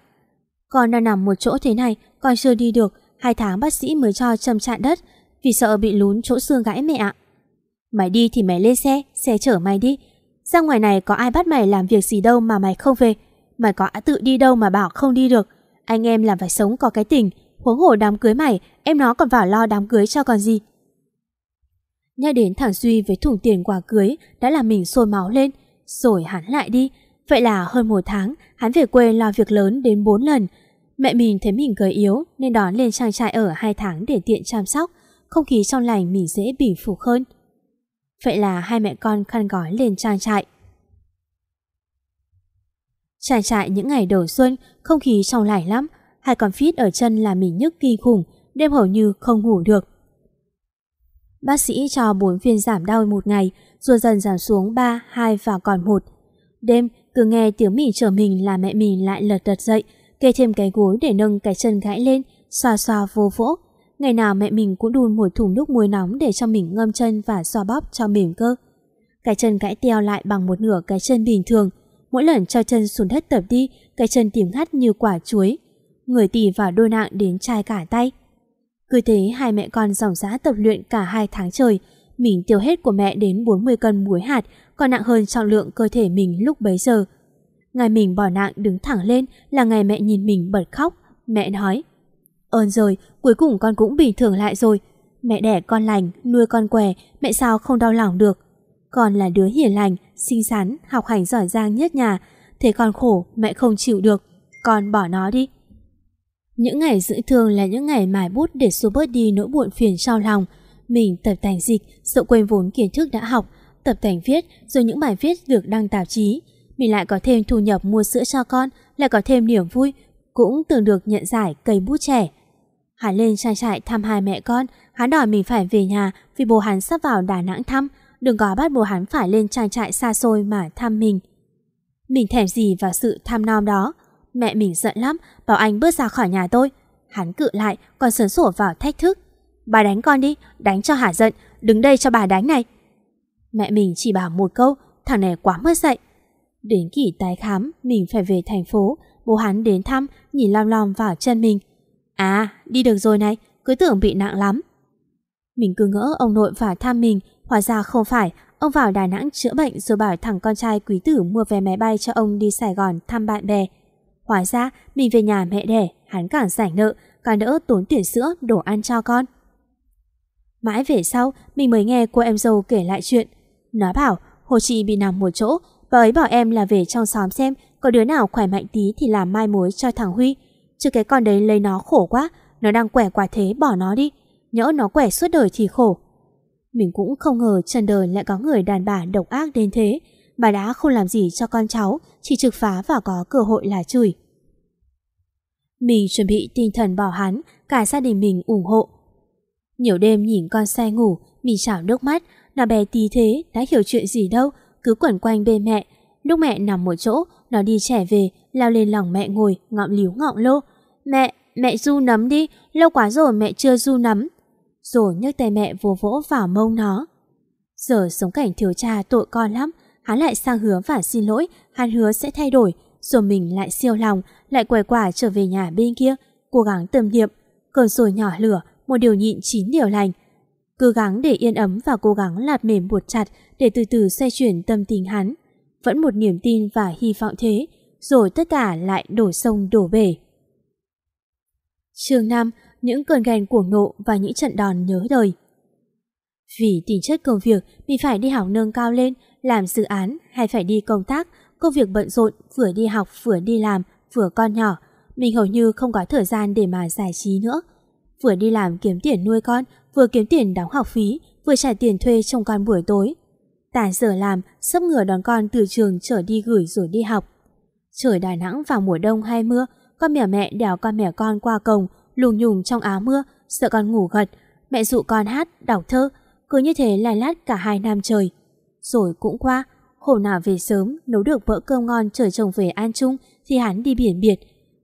Con đang nằm một chỗ thế này, con chưa đi được, hai tháng bác sĩ mới cho châm chạn đất, vì sợ bị lún chỗ xương gãy mẹ ạ. Mày đi thì mày lên xe, xe chở mày đi. Ra ngoài này có ai bắt mày làm việc gì đâu mà mày không về. Mày có tự đi đâu mà bảo không đi được. Anh em làm phải sống có cái tình, huống hồ đám cưới mày, em nó còn vào lo đám cưới cho còn gì. Nhắc đến thằng Duy với thùng tiền quà cưới đã làm mình sôi máu lên, rồi hắn lại đi. Vậy là hơn một tháng, hắn về quê lo việc lớn đến bốn lần. Mẹ mình thấy mình gầy yếu nên đón lên trang trại ở hai tháng để tiện chăm sóc, không khí trong lành mình dễ bình phục hơn. Vậy là hai mẹ con khăn gói lên trang trại. Trang trại những ngày đầu xuân, không khí trong lành lắm, hai con phít ở chân là mình nhức kinh khủng, đêm hầu như không ngủ được. Bác sĩ cho 4 viên giảm đau một ngày, rồi dần giảm xuống 3, 2 và còn một. Đêm, cứ nghe tiếng mỉ trở mình là mẹ mình lại lật đật dậy, kê thêm cái gối để nâng cái chân gãy lên, xoa xoa vô vỗ. Ngày nào mẹ mình cũng đun một thùng nước muối nóng để cho mình ngâm chân và xoa bóp cho mềm cơ. Cái chân gãy teo lại bằng một nửa cái chân bình thường. Mỗi lần cho chân xuống đất tập đi, cái chân tìm ngắt như quả chuối. Người tì vào đôi nạng đến chai cả tay. Cứ thế hai mẹ con dòng giá tập luyện cả hai tháng trời. Mình tiêu hết của mẹ đến 40 cân muối hạt, còn nặng hơn trọng lượng cơ thể mình lúc bấy giờ. Ngày mình bỏ nặng đứng thẳng lên là ngày mẹ nhìn mình bật khóc. Mẹ nói, ơn rồi, cuối cùng con cũng bình thường lại rồi. Mẹ đẻ con lành, nuôi con què, mẹ sao không đau lòng được. Con là đứa hiền lành, xinh xắn, học hành giỏi giang nhất nhà. Thế con khổ, mẹ không chịu được. Con bỏ nó đi. Những ngày dưỡng thương là những ngày mài bút để xua bớt đi nỗi buồn phiền sau lòng. Mình tập tành dịch, sợ quên vốn kiến thức đã học, tập tành viết rồi những bài viết được đăng tạp chí. Mình lại có thêm thu nhập mua sữa cho con, lại có thêm niềm vui, cũng từng được nhận giải cây bút trẻ. Hắn lên trang trại thăm hai mẹ con, hắn đòi mình phải về nhà vì bố hắn sắp vào Đà Nẵng thăm, đừng có bắt bố hắn phải lên trang trại xa xôi mà thăm mình. Mình thèm gì vào sự tham nom đó. Mẹ mình giận lắm, bảo anh bước ra khỏi nhà tôi. Hắn cự lại, còn sớn sủa vào thách thức. Bà đánh con đi, đánh cho hả giận, đứng đây cho bà đánh này. Mẹ mình chỉ bảo một câu, thằng này quá mất dậy. Đến kỳ tái khám, mình phải về thành phố, bố hắn đến thăm, nhìn lom lom vào chân mình. À, đi được rồi này, cứ tưởng bị nặng lắm. Mình cứ ngỡ ông nội vào thăm mình, hóa ra không phải, ông vào Đà Nẵng chữa bệnh rồi bảo thằng con trai quý tử mua vé máy bay cho ông đi Sài Gòn thăm bạn bè. Hóa ra, mình về nhà mẹ đẻ, hắn càng giải nợ, càng đỡ tốn tiền sữa, đồ ăn cho con. Mãi về sau, mình mới nghe cô em dâu kể lại chuyện. Nó bảo, Hồ chị bị nằm một chỗ, bà ấy bảo em là về trong xóm xem có đứa nào khỏe mạnh tí thì làm mai mối cho thằng Huy. Chứ cái con đấy lấy nó khổ quá, nó đang quẻ quả thế bỏ nó đi. Nhỡ nó quẻ suốt đời thì khổ. Mình cũng không ngờ trần đời lại có người đàn bà độc ác đến thế. Bà đã không làm gì cho con cháu, chỉ trực phá và có cơ hội là chửi. Mình chuẩn bị tinh thần bảo hắn, cả gia đình mình ủng hộ. Nhiều đêm nhìn con xe ngủ, mình chảo nước mắt, nó bé tí thế, đã hiểu chuyện gì đâu, cứ quẩn quanh bên mẹ. Lúc mẹ nằm một chỗ, nó đi trẻ về, lao lên lòng mẹ ngồi, ngọng líu ngọng lô. Mẹ, mẹ du nấm đi, lâu quá rồi mẹ chưa du nấm. Rồi nhấc tay mẹ vỗ vỗ vào mông nó. Giờ sống cảnh thiếu cha tội con lắm, hắn lại sang hứa và xin lỗi, hắn hứa sẽ thay đổi, rồi mình lại siêu lòng, lại quay quả trở về nhà bên kia, cố gắng tâm niệm, cơn sôi nhỏ lửa, một điều nhịn chín điều lành. Cố gắng để yên ấm và cố gắng lạt mềm buộc chặt để từ từ xoay chuyển tâm tình hắn. Vẫn một niềm tin và hy vọng thế, rồi tất cả lại đổ sông đổ bể. Chương 5 Những cơn ghen cuồng nộ và những trận đòn nhớ đời Vì tính chất công việc, mình phải đi học nâng cao lên, làm dự án hay phải đi công tác, công việc bận rộn, vừa đi học vừa đi làm, vừa con nhỏ. Mình hầu như không có thời gian để mà giải trí nữa. Vừa đi làm kiếm tiền nuôi con, vừa kiếm tiền đóng học phí, vừa trả tiền thuê trong con buổi tối. Tàn giờ làm, sắp ngửa đón con từ trường trở đi gửi rồi đi học. Trời Đà Nẵng vào mùa đông hay mưa, con mèo mẹ đèo con mèo con qua cổng, lùng nhùng trong áo mưa, sợ con ngủ gật. Mẹ dụ con hát, đọc thơ, cứ như thế lai lát cả hai năm trời. Rồi cũng qua, khổ nào về sớm, nấu được bữa cơm ngon chở chồng về an chung, thì hắn đi biển biệt.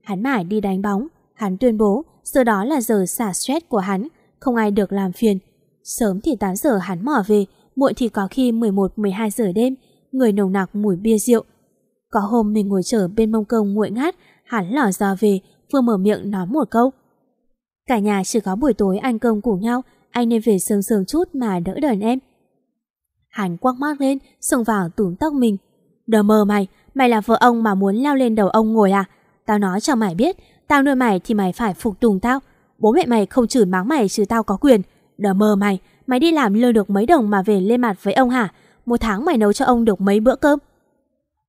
Hắn mãi đi đánh bóng, hắn tuyên bố giờ đó là giờ xả stress của hắn, không ai được làm phiền. Sớm thì 8 giờ hắn mò về, muộn thì có khi 11-12 giờ đêm, người nồng nặc mùi bia rượu. Có hôm mình ngồi chờ bên mông công nguội ngát, hắn lỏ ra về, vừa mở miệng nói một câu. Cả nhà chỉ có buổi tối ăn cơm cùng nhau, anh nên về sớm sớm chút mà đỡ đờn em. Hắn quắc mắt lên, sừng vào túm tóc mình. Đờ mờ mày, mày là vợ ông mà muốn leo lên đầu ông ngồi à? Tao nói cho mày biết, tao nuôi mày thì mày phải phục tùng tao. Bố mẹ mày không chửi mắng mày chứ tao có quyền. Đờ mờ mày, mày đi làm lương được mấy đồng mà về lên mặt với ông hả? Một tháng mày nấu cho ông được mấy bữa cơm?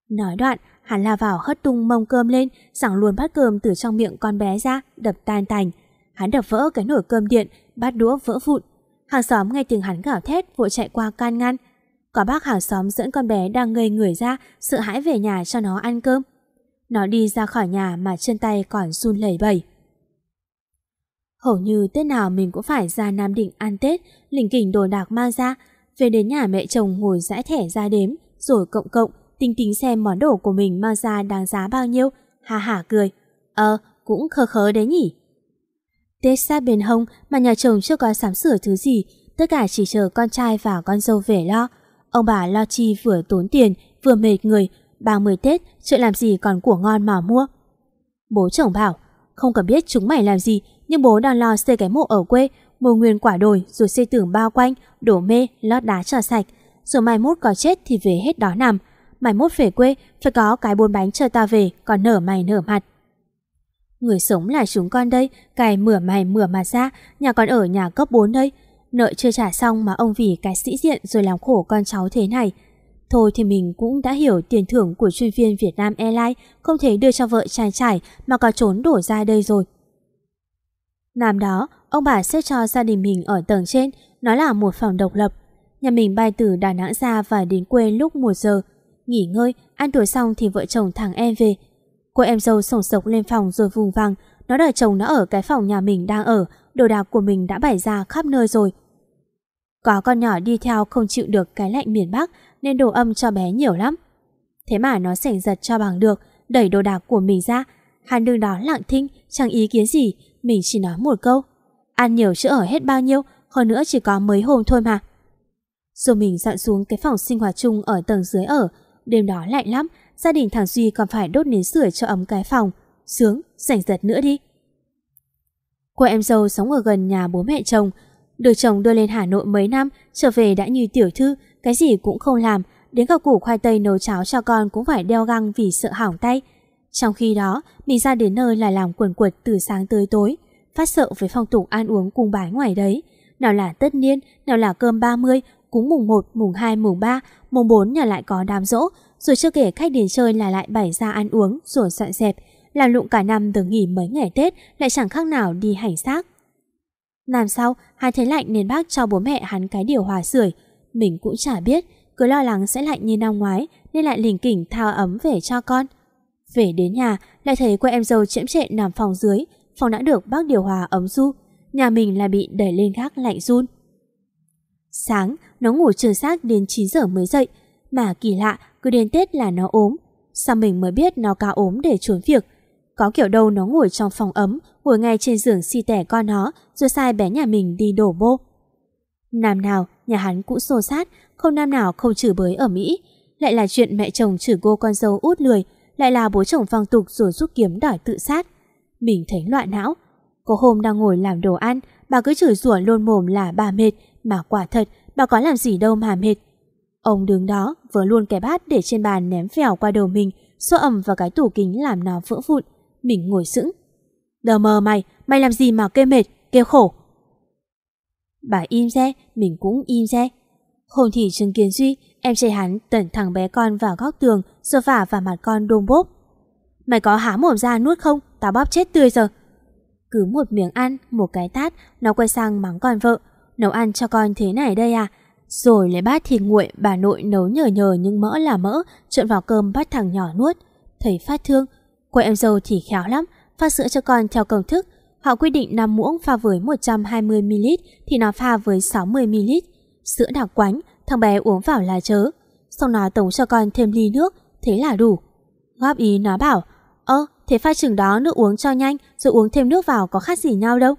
Nói đoạn, hắn la vào hất tung mông cơm lên, sẵn luôn bát cơm từ trong miệng con bé ra, đập tan tành. Hắn đập vỡ cái nồi cơm điện, bát đũa vỡ vụn. Hàng xóm nghe tiếng hắn gào thét vội chạy qua can ngăn. Có bác hàng xóm dẫn con bé đang ngây người ra, sợ hãi về nhà cho nó ăn cơm. Nó đi ra khỏi nhà mà chân tay còn run lẩy bẩy. Hầu như Tết nào mình cũng phải ra Nam Định ăn Tết, lỉnh kỉnh đồ đạc mang ra, về đến nhà mẹ chồng ngồi rãi thẻ ra đếm, rồi cộng cộng, tính tính xem món đồ của mình mang ra đáng giá bao nhiêu, hà hả cười. Ờ, cũng khờ khớ đấy nhỉ. Tết sát bên hông mà nhà chồng chưa có sắm sửa thứ gì, tất cả chỉ chờ con trai và con dâu về lo. Ông bà lo chi vừa tốn tiền, vừa mệt người, 30 Tết, chuyện làm gì còn của ngon mà mua. Bố chồng bảo, không cần biết chúng mày làm gì, nhưng bố đang lo xây cái mộ ở quê, mua nguyên quả đồi rồi xây tường bao quanh, đổ mê, lót đá cho sạch. Rồi mai mốt có chết thì về hết đó nằm. Mai mốt về quê, phải có cái buôn bánh chờ ta về, còn nở mày nở mặt. Người sống là chúng con đây, cài mửa mày mửa mặt ra, nhà con ở nhà cấp 4 đây. Nợ chưa trả xong mà ông vì cái sĩ diện rồi làm khổ con cháu thế này. Thôi thì mình cũng đã hiểu tiền thưởng của chuyên viên Việt Nam Airlines không thể đưa cho vợ trai trải mà có trốn đổ ra đây rồi. Năm đó, ông bà xếp cho gia đình mình ở tầng trên, nó là một phòng độc lập. Nhà mình bay từ Đà Nẵng ra và đến quê lúc 1 giờ. Nghỉ ngơi, ăn tối xong thì vợ chồng thằng em về. Cô em dâu sổng sộc lên phòng rồi vùng vằng. Nó đợi chồng nó ở cái phòng nhà mình đang ở, đồ đạc của mình đã bày ra khắp nơi rồi. Có con nhỏ đi theo không chịu được cái lạnh miền Bắc nên đồ âm cho bé nhiều lắm. Thế mà nó sảnh giật cho bằng được, đẩy đồ đạc của mình ra. Hàn đương đó lặng thinh, chẳng ý kiến gì, mình chỉ nói một câu. Ăn nhiều chứ ở hết bao nhiêu, hơn nữa chỉ có mấy hôm thôi mà. Rồi mình dọn xuống cái phòng sinh hoạt chung ở tầng dưới ở. Đêm đó lạnh lắm, gia đình thằng Duy còn phải đốt nến sửa cho ấm cái phòng. Sướng, rảnh giật nữa đi. Cô em dâu sống ở gần nhà bố mẹ chồng. Được chồng đưa lên Hà Nội mấy năm, trở về đã như tiểu thư, cái gì cũng không làm. Đến cả củ khoai tây nấu cháo cho con cũng phải đeo găng vì sợ hỏng tay. Trong khi đó, mình ra đến nơi là làm quần quật từ sáng tới tối, phát sợ với phong tục ăn uống cùng bái ngoài đấy. Nào là tất niên, nào là cơm 30, cúng mùng 1, mùng 2, mùng 3, mùng 4 nhà lại có đám rỗ, rồi chưa kể khách đến chơi là lại bày ra ăn uống rồi dọn dẹp, làm lụng cả năm được nghỉ mấy ngày Tết lại chẳng khác nào đi hành xác. Làm sao, hắn thấy lạnh nên bác cho bố mẹ hắn cái điều hòa sưởi Mình cũng chả biết, cứ lo lắng sẽ lạnh như năm ngoái nên lại lình kỉnh thao ấm về cho con. Về đến nhà, lại thấy cô em dâu chễm chệ nằm phòng dưới, phòng đã được bác điều hòa ấm du. Nhà mình lại bị đẩy lên gác lạnh run. Sáng, nó ngủ trừ xác đến 9 giờ mới dậy, mà kỳ lạ, cứ đến Tết là nó ốm. Sao mình mới biết nó cao ốm để trốn việc. Có kiểu đâu nó ngồi trong phòng ấm, ngồi ngay trên giường si tẻ con nó, rồi sai bé nhà mình đi đổ bô. Nam nào, nhà hắn cũng xô sát, không nam nào không chửi bới ở Mỹ. Lại là chuyện mẹ chồng chửi cô con dâu út lười, lại là bố chồng phong tục rồi rút kiếm đòi tự sát. Mình thấy loạn não. Có hôm đang ngồi làm đồ ăn, bà cứ chửi rủa luôn mồm là bà mệt, mà quả thật, bà có làm gì đâu mà mệt. Ông đứng đó, vớ luôn cái bát để trên bàn ném vèo qua đầu mình, xô ẩm vào cái tủ kính làm nó vỡ vụn. Mình ngồi sững. Đờ mờ mày, mày làm gì mà kêu mệt, kêu khổ. Bà im re, mình cũng im re. Hôm thì chứng kiến Duy, em trai hắn tẩn thằng bé con vào góc tường rồi vả vào mặt con đôm bốp. Mày có há mồm ra nuốt không? Tao bóp chết tươi giờ. Cứ một miếng ăn, một cái tát, nó quay sang mắng con vợ. Nấu ăn cho con thế này đây à? Rồi lấy bát thịt nguội bà nội nấu nhờ nhờ nhưng mỡ là mỡ, trộn vào cơm bắt thằng nhỏ nuốt. Thấy phát thương. Cô em dâu thì khéo lắm, pha sữa cho con theo công thức. Họ quy định 5 muỗng pha với 120ml thì nó pha với 60ml. Sữa đặc quánh, thằng bé uống vào là chớ. Xong nó tống cho con thêm ly nước, thế là đủ. Góp ý nó bảo, ơ, thế pha chừng đó nước uống cho nhanh rồi uống thêm nước vào có khác gì nhau đâu.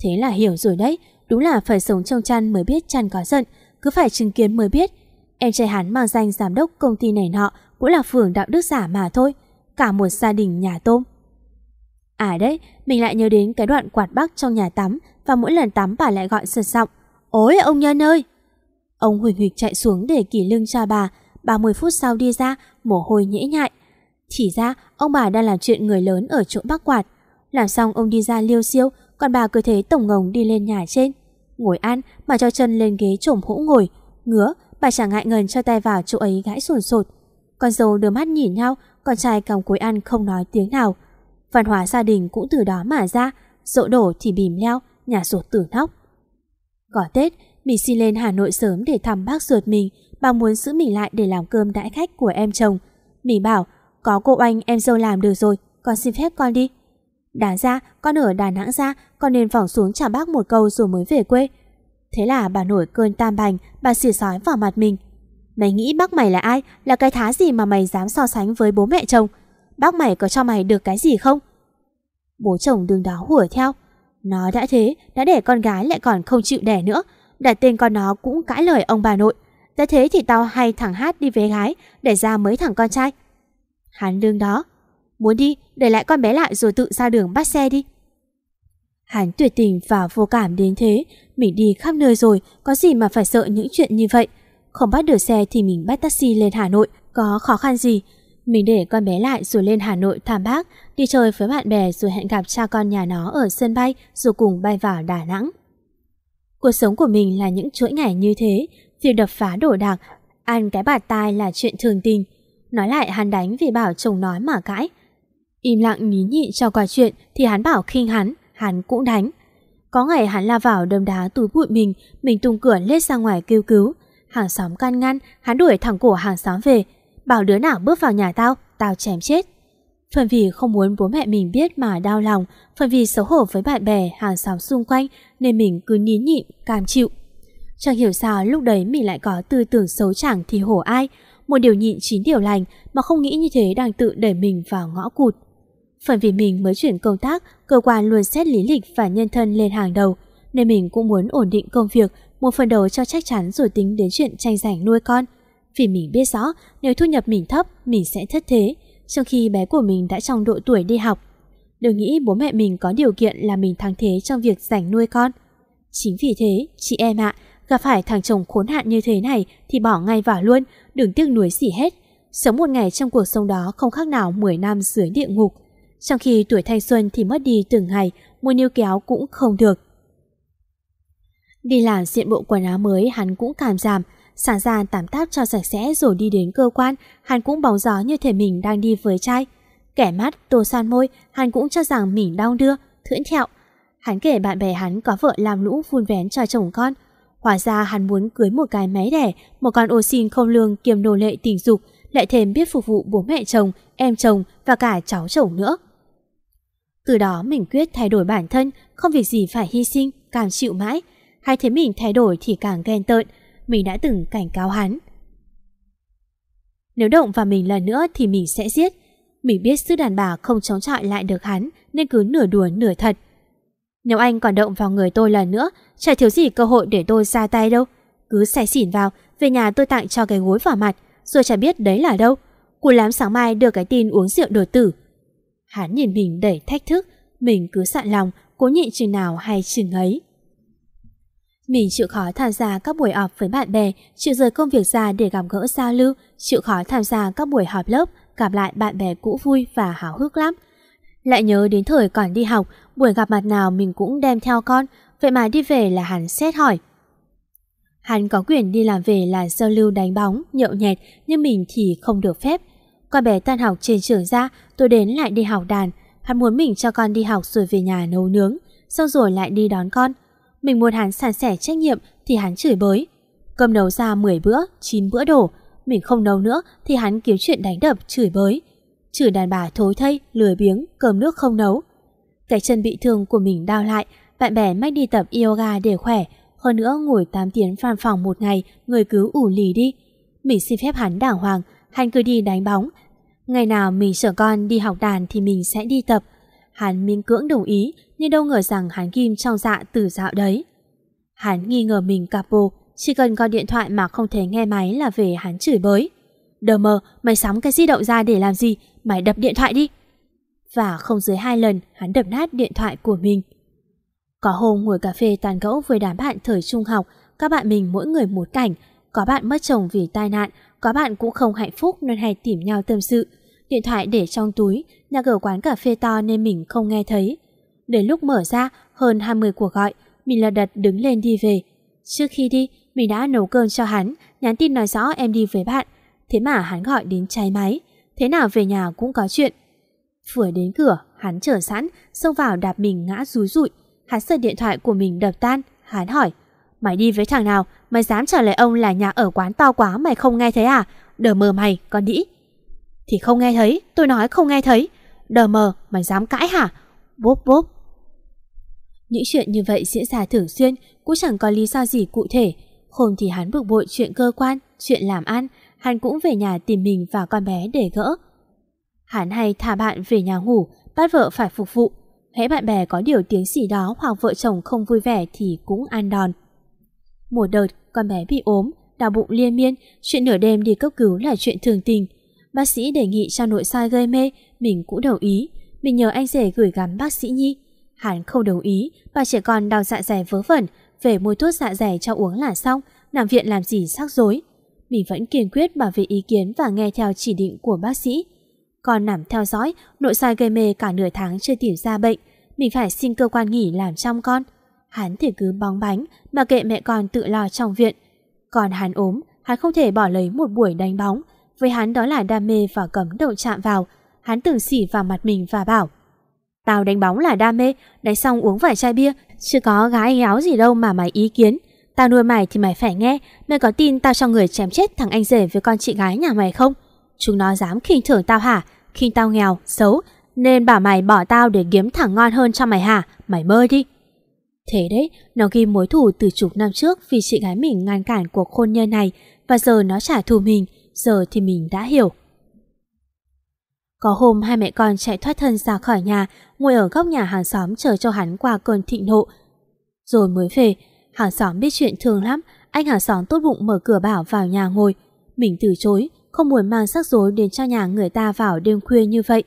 Thế là hiểu rồi đấy, đúng là phải sống trong chăn mới biết chăn có giận, cứ phải chứng kiến mới biết. Em trai hắn mang danh giám đốc công ty này nọ cũng là phường đạo đức giả mà thôi, cả một gia đình nhà tôm. À đấy, mình lại nhớ đến cái đoạn quạt bắc trong nhà tắm và mỗi lần tắm bà lại gọi sật giọng. Ôi ông Nhân ơi! Ông huỳnh huỳnh chạy xuống để kỷ lưng cho bà, 30 phút sau đi ra, mồ hôi nhễ nhại. Chỉ ra, ông bà đang làm chuyện người lớn ở chỗ bắc quạt. Làm xong ông đi ra liêu siêu, còn bà cứ thế tổng ngồng đi lên nhà trên. Ngồi ăn mà cho chân lên ghế trổm hũ ngồi. Ngứa, bà chẳng ngại ngần cho tay vào chỗ ấy gãi sồn sột. Con dâu đưa mắt nhìn nhau, con trai cầm cối ăn không nói tiếng nào. Văn hóa gia đình cũng từ đó mà ra, rộ đổ thì bìm leo, nhà ruột tử nóc. Có Tết, mình xin lên Hà Nội sớm để thăm bác ruột mình, bà muốn giữ mình lại để làm cơm đãi khách của em chồng. Mình bảo, có cô anh em dâu làm được rồi, con xin phép con đi. Đáng ra, con ở Đà Nẵng ra, con nên phỏng xuống chào bác một câu rồi mới về quê. Thế là bà nổi cơn tam bành, bà xỉa sói vào mặt mình. Mày nghĩ bác mày là ai, là cái thá gì mà mày dám so sánh với bố mẹ chồng? Bác mày có cho mày được cái gì không? Bố chồng đường đó hủa theo. Nó đã thế, đã để con gái lại còn không chịu đẻ nữa. Đặt tên con nó cũng cãi lời ông bà nội. Đã thế thì tao hay thằng Hát đi với gái, để ra mấy thằng con trai. Hắn đương đó. Muốn đi, để lại con bé lại rồi tự ra đường bắt xe đi. Hắn tuyệt tình và vô cảm đến thế. Mình đi khắp nơi rồi, có gì mà phải sợ những chuyện như vậy. Không bắt được xe thì mình bắt taxi lên Hà Nội, có khó khăn gì. Mình để con bé lại rồi lên Hà Nội thăm bác, đi chơi với bạn bè rồi hẹn gặp cha con nhà nó ở sân bay rồi cùng bay vào Đà Nẵng. Cuộc sống của mình là những chuỗi ngày như thế, việc đập phá đổ đạc, ăn cái bạt tai là chuyện thường tình. Nói lại hắn đánh vì bảo chồng nói mà cãi. Im lặng nhí nhị cho qua chuyện thì hắn bảo khinh hắn, hắn cũng đánh. Có ngày hắn la vào đâm đá túi bụi mình, mình tung cửa lết ra ngoài kêu cứu. Hàng xóm can ngăn, hắn đuổi thẳng cổ hàng xóm về. Bảo đứa nào bước vào nhà tao, tao chém chết. Phần vì không muốn bố mẹ mình biết mà đau lòng, phần vì xấu hổ với bạn bè, hàng xóm xung quanh nên mình cứ nín nhịn, cam chịu. Chẳng hiểu sao lúc đấy mình lại có tư tưởng xấu chẳng thì hổ ai, một điều nhịn chín điều lành mà không nghĩ như thế đang tự đẩy mình vào ngõ cụt. Phần vì mình mới chuyển công tác, cơ quan luôn xét lý lịch và nhân thân lên hàng đầu, nên mình cũng muốn ổn định công việc, một phần đầu cho chắc chắn rồi tính đến chuyện tranh giành nuôi con. Vì mình biết rõ, nếu thu nhập mình thấp, mình sẽ thất thế, trong khi bé của mình đã trong độ tuổi đi học. Đừng nghĩ bố mẹ mình có điều kiện là mình thắng thế trong việc giành nuôi con. Chính vì thế, chị em ạ, gặp phải thằng chồng khốn hạn như thế này thì bỏ ngay vào luôn, đừng tiếc nuối gì hết. Sống một ngày trong cuộc sống đó không khác nào 10 năm dưới địa ngục. Trong khi tuổi thanh xuân thì mất đi từng ngày, mua níu kéo cũng không được. Đi làm diện bộ quần áo mới hắn cũng cảm giảm, sáng ra tắm táp cho sạch sẽ rồi đi đến cơ quan, hắn cũng bóng gió như thể mình đang đi với trai. Kẻ mắt, tô son môi, hắn cũng cho rằng mình đau đưa, thưỡng thẹo. Hắn kể bạn bè hắn có vợ làm lũ vun vén cho chồng con. Hóa ra hắn muốn cưới một cái máy đẻ, một con ô xin không lương kiềm nô lệ tình dục, lại thêm biết phục vụ bố mẹ chồng, em chồng và cả cháu chồng nữa. Từ đó mình quyết thay đổi bản thân, không việc gì phải hy sinh, càng chịu mãi. Hay thấy mình thay đổi thì càng ghen tợn, mình đã từng cảnh cáo hắn. Nếu động vào mình lần nữa thì mình sẽ giết. Mình biết sức đàn bà không chống chọi lại được hắn nên cứ nửa đùa nửa thật. Nếu anh còn động vào người tôi lần nữa, chả thiếu gì cơ hội để tôi ra tay đâu. Cứ xài xỉn vào, về nhà tôi tặng cho cái gối vào mặt, rồi chả biết đấy là đâu. Cú lắm sáng mai đưa cái tin uống rượu đột tử. Hắn nhìn mình đầy thách thức, mình cứ sạn lòng, cố nhịn chừng nào hay chừng ấy. Mình chịu khó tham gia các buổi họp với bạn bè, chịu rời công việc ra để gặp gỡ giao lưu, chịu khó tham gia các buổi họp lớp, gặp lại bạn bè cũ vui và hào hức lắm. Lại nhớ đến thời còn đi học, buổi gặp mặt nào mình cũng đem theo con, vậy mà đi về là hắn xét hỏi. Hắn có quyền đi làm về là giao lưu đánh bóng, nhậu nhẹt, nhưng mình thì không được phép. Con bé tan học trên trường ra, tôi đến lại đi học đàn. Hắn muốn mình cho con đi học rồi về nhà nấu nướng, xong rồi lại đi đón con. Mình muốn hắn san sẻ trách nhiệm thì hắn chửi bới. Cơm nấu ra 10 bữa, 9 bữa đổ. Mình không nấu nữa thì hắn kiếm chuyện đánh đập, chửi bới. Chửi đàn bà thối thây, lười biếng, cơm nước không nấu. Cái chân bị thương của mình đau lại, bạn bè mách đi tập yoga để khỏe. Hơn nữa ngồi 8 tiếng phàn phòng một ngày, người cứ ủ lì đi. Mình xin phép hắn đàng hoàng, hắn cứ đi đánh bóng. Ngày nào mình chở con đi học đàn thì mình sẽ đi tập. Hắn miễn cưỡng đồng ý, nhưng đâu ngờ rằng hắn kim trong dạ từ dạo đấy. Hắn nghi ngờ mình capo, chỉ cần gọi điện thoại mà không thể nghe máy là về hắn chửi bới. Đờ mờ, mày sắm cái di động ra để làm gì? Mày đập điện thoại đi. Và không dưới hai lần, hắn đập nát điện thoại của mình. Có hôm ngồi cà phê tàn gẫu với đám bạn thời trung học, các bạn mình mỗi người một cảnh. Có bạn mất chồng vì tai nạn, có bạn cũng không hạnh phúc nên hay tìm nhau tâm sự. Điện thoại để trong túi, nhà ở quán cà phê to nên mình không nghe thấy. Đến lúc mở ra, hơn 20 cuộc gọi, mình là đật đứng lên đi về. Trước khi đi, mình đã nấu cơm cho hắn, nhắn tin nói rõ em đi với bạn. Thế mà hắn gọi đến cháy máy, thế nào về nhà cũng có chuyện. Vừa đến cửa, hắn chờ sẵn, xông vào đạp mình ngã rúi rụi. Hắn sợ điện thoại của mình đập tan, hắn hỏi. Mày đi với thằng nào, mày dám trả lời ông là nhà ở quán to quá mày không nghe thấy à? Đờ mờ mày, con đĩ. Thì không nghe thấy, tôi nói không nghe thấy. Đờ mờ, mày dám cãi hả? Bốp bốp. Những chuyện như vậy diễn ra thường xuyên, cũng chẳng có lý do gì cụ thể. Hôm thì hắn bực bội chuyện cơ quan, chuyện làm ăn, hắn cũng về nhà tìm mình và con bé để gỡ. Hắn hay thả bạn về nhà ngủ, bắt vợ phải phục vụ. Hễ bạn bè có điều tiếng gì đó hoặc vợ chồng không vui vẻ thì cũng ăn đòn. Một đợt, con bé bị ốm, đau bụng liên miên, chuyện nửa đêm đi cấp cứu là chuyện thường tình. Bác sĩ đề nghị cho nội soi gây mê, mình cũng đồng ý. Mình nhờ anh rể gửi gắm bác sĩ Nhi. Hắn không đồng ý, bà trẻ con đau dạ dày vớ vẩn, về mua thuốc dạ dày cho uống là xong, nằm viện làm gì sắc rối. Mình vẫn kiên quyết bảo vệ ý kiến và nghe theo chỉ định của bác sĩ. Còn nằm theo dõi, nội soi gây mê cả nửa tháng chưa tìm ra bệnh, mình phải xin cơ quan nghỉ làm trong con. Hắn thì cứ bóng bánh, mà kệ mẹ con tự lo trong viện. Còn hắn ốm, hắn không thể bỏ lấy một buổi đánh bóng, với hắn đó là đam mê và cấm đậu chạm vào. Hắn từng xỉ vào mặt mình và bảo Tao đánh bóng là đam mê, đánh xong uống vài chai bia, chưa có gái áo gì đâu mà mày ý kiến. Tao nuôi mày thì mày phải nghe, mày có tin tao cho người chém chết thằng anh rể với con chị gái nhà mày không? Chúng nó dám khinh thưởng tao hả? Khinh tao nghèo, xấu, nên bảo mày bỏ tao để kiếm thằng ngon hơn cho mày hả? Mày mơ đi. Thế đấy, nó ghi mối thù từ chục năm trước vì chị gái mình ngăn cản cuộc hôn nhân này và giờ nó trả thù mình, giờ thì mình đã hiểu. Có hôm hai mẹ con chạy thoát thân ra khỏi nhà, ngồi ở góc nhà hàng xóm chờ cho hắn qua cơn thịnh nộ. Rồi mới về, hàng xóm biết chuyện thường lắm, anh hàng xóm tốt bụng mở cửa bảo vào nhà ngồi. Mình từ chối, không muốn mang sắc rối đến cho nhà người ta vào đêm khuya như vậy.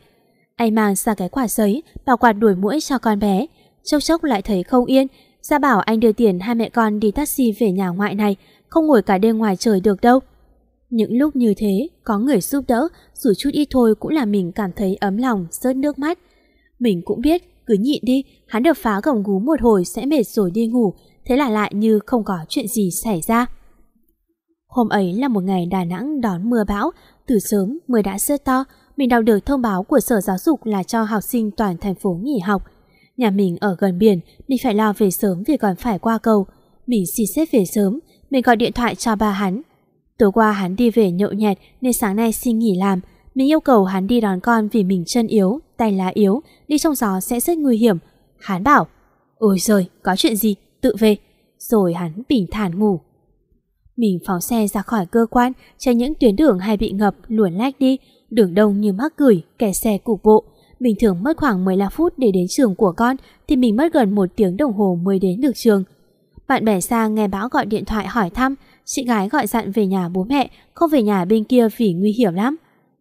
Anh mang ra cái quả giấy, bảo quạt đuổi mũi cho con bé. Chốc chốc lại thấy không yên, ra bảo anh đưa tiền hai mẹ con đi taxi về nhà ngoại này, không ngồi cả đêm ngoài trời được đâu. Những lúc như thế, có người giúp đỡ, dù chút ít thôi cũng là mình cảm thấy ấm lòng, rớt nước mắt. Mình cũng biết, cứ nhịn đi, hắn được phá gồng gú một hồi sẽ mệt rồi đi ngủ, thế là lại như không có chuyện gì xảy ra. Hôm ấy là một ngày Đà Nẵng đón mưa bão, từ sớm mưa đã rất to, mình đọc được thông báo của Sở Giáo dục là cho học sinh toàn thành phố nghỉ học. Nhà mình ở gần biển, mình phải lo về sớm vì còn phải qua cầu. Mình xin xếp về sớm, mình gọi điện thoại cho ba hắn. Tối qua hắn đi về nhậu nhẹt nên sáng nay xin nghỉ làm. Mình yêu cầu hắn đi đón con vì mình chân yếu, tay lá yếu, đi trong gió sẽ rất nguy hiểm. Hắn bảo, ôi giời, có chuyện gì, tự về. Rồi hắn bình thản ngủ. Mình phóng xe ra khỏi cơ quan, cho những tuyến đường hay bị ngập, luồn lách đi, đường đông như mắc gửi, kẻ xe cục bộ. Bình thường mất khoảng 15 phút để đến trường của con, thì mình mất gần một tiếng đồng hồ mới đến được trường. Bạn bè sang nghe báo gọi điện thoại hỏi thăm, chị gái gọi dặn về nhà bố mẹ, không về nhà bên kia vì nguy hiểm lắm.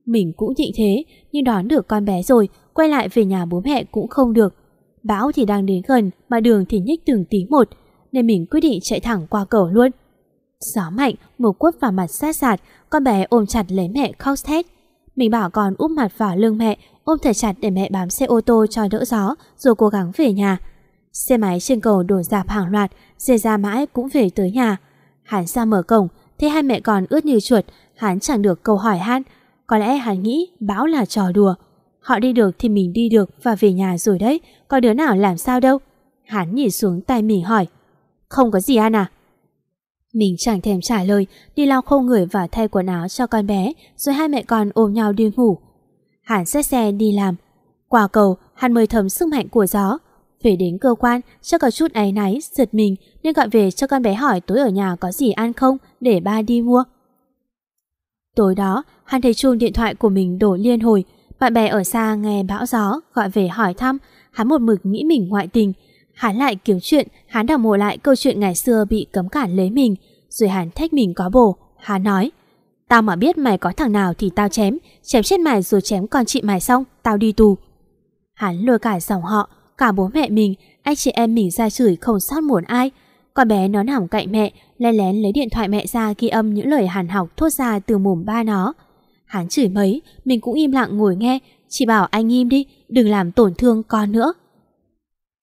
Mình cũng nhịn thế, nhưng đón được con bé rồi, quay lại về nhà bố mẹ cũng không được. Bão thì đang đến gần, mà đường thì nhích từng tí một, nên mình quyết định chạy thẳng qua cầu luôn. Gió mạnh, một quất vào mặt sát sạt, con bé ôm chặt lấy mẹ khóc thét. Mình bảo con úp mặt vào lưng mẹ, ôm thật chặt để mẹ bám xe ô tô cho đỡ gió, rồi cố gắng về nhà. Xe máy trên cầu đổ dạp hàng loạt, dê ra mãi cũng về tới nhà. Hắn ra mở cổng, thấy hai mẹ con ướt như chuột, hắn chẳng được câu hỏi han. Có lẽ hắn nghĩ bão là trò đùa. Họ đi được thì mình đi được và về nhà rồi đấy, có đứa nào làm sao đâu. Hắn nhìn xuống tay mình hỏi, không có gì ăn à? Mình chẳng thèm trả lời, đi lau khô người và thay quần áo cho con bé, rồi hai mẹ con ôm nhau đi ngủ. Hắn xách xe đi làm. Qua cầu, hắn mới thấm sức mạnh của gió. Về đến cơ quan, chắc có chút áy náy, giật mình nên gọi về cho con bé hỏi tối ở nhà có gì ăn không để ba đi mua. Tối đó, hắn thấy chuông điện thoại của mình đổ liên hồi. Bạn bè ở xa nghe bão gió, gọi về hỏi thăm. Hắn một mực nghĩ mình ngoại tình, Hắn lại kiếm chuyện, hắn đào mộ lại câu chuyện ngày xưa bị cấm cản lấy mình, rồi hắn thách mình có bồ. Hắn nói, tao mà biết mày có thằng nào thì tao chém, chém chết mày rồi chém con chị mày xong, tao đi tù. Hắn lôi cả dòng họ, cả bố mẹ mình, anh chị em mình ra chửi không sót muốn ai. Con bé nó nằm cạnh mẹ, lén lén lấy điện thoại mẹ ra ghi âm những lời hàn học thốt ra từ mồm ba nó. Hắn chửi mấy, mình cũng im lặng ngồi nghe, chỉ bảo anh im đi, đừng làm tổn thương con nữa.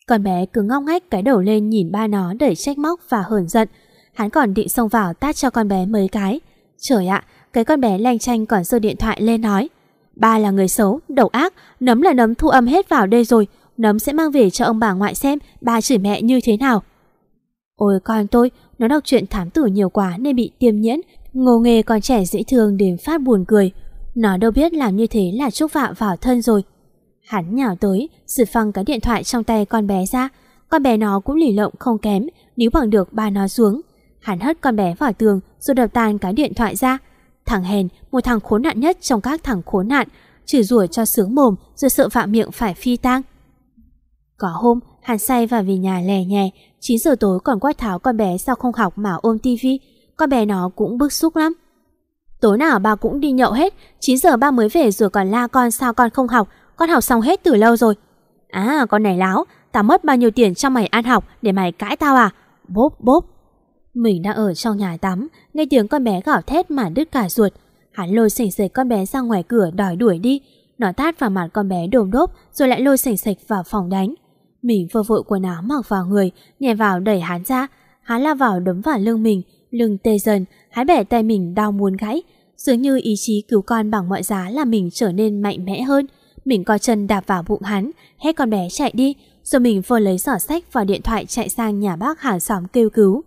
Con bé cứ ngóc ngách cái đầu lên nhìn ba nó đầy trách móc và hờn giận. Hắn còn định xông vào tát cho con bé mấy cái. Trời ạ, cái con bé lanh chanh còn giơ điện thoại lên nói. Ba là người xấu, đầu ác, nấm là nấm thu âm hết vào đây rồi. Nấm sẽ mang về cho ông bà ngoại xem bà chửi mẹ như thế nào. Ôi con tôi, nó đọc chuyện thám tử nhiều quá nên bị tiêm nhiễn. Ngô nghề con trẻ dễ thương đến phát buồn cười. Nó đâu biết làm như thế là chúc vạ vào thân rồi. Hắn nhào tới, giật phăng cái điện thoại trong tay con bé ra. Con bé nó cũng lì lộng không kém, níu bằng được ba nó xuống. Hắn hất con bé vào tường rồi đập tan cái điện thoại ra. Thằng hèn, một thằng khốn nạn nhất trong các thằng khốn nạn, chửi rủa cho sướng mồm rồi sợ vạ miệng phải phi tang. Có hôm, hàn say và về nhà lè nhè, 9 giờ tối còn quát tháo con bé sao không học mà ôm tivi. Con bé nó cũng bức xúc lắm. Tối nào ba cũng đi nhậu hết, 9 giờ ba mới về rồi còn la con sao con không học, con học xong hết từ lâu rồi. À con này láo, tao mất bao nhiêu tiền cho mày ăn học để mày cãi tao à? Bốp bốp. Mình đang ở trong nhà tắm, nghe tiếng con bé gào thét mà đứt cả ruột. Hắn lôi sỉnh sạch con bé ra ngoài cửa đòi đuổi đi. Nó tát vào mặt con bé đồm đốp rồi lại lôi sỉnh sạch vào phòng đánh. Mình vừa vội quần áo mặc vào người, nhẹ vào đẩy hắn ra. Hắn la vào đấm vào lưng mình, lưng tê dần, hắn bẻ tay mình đau muốn gãy. Dường như ý chí cứu con bằng mọi giá là mình trở nên mạnh mẽ hơn. Mình co chân đạp vào bụng hắn, hét con bé chạy đi, rồi mình vừa lấy giỏ sách và điện thoại chạy sang nhà bác hàng xóm kêu cứu.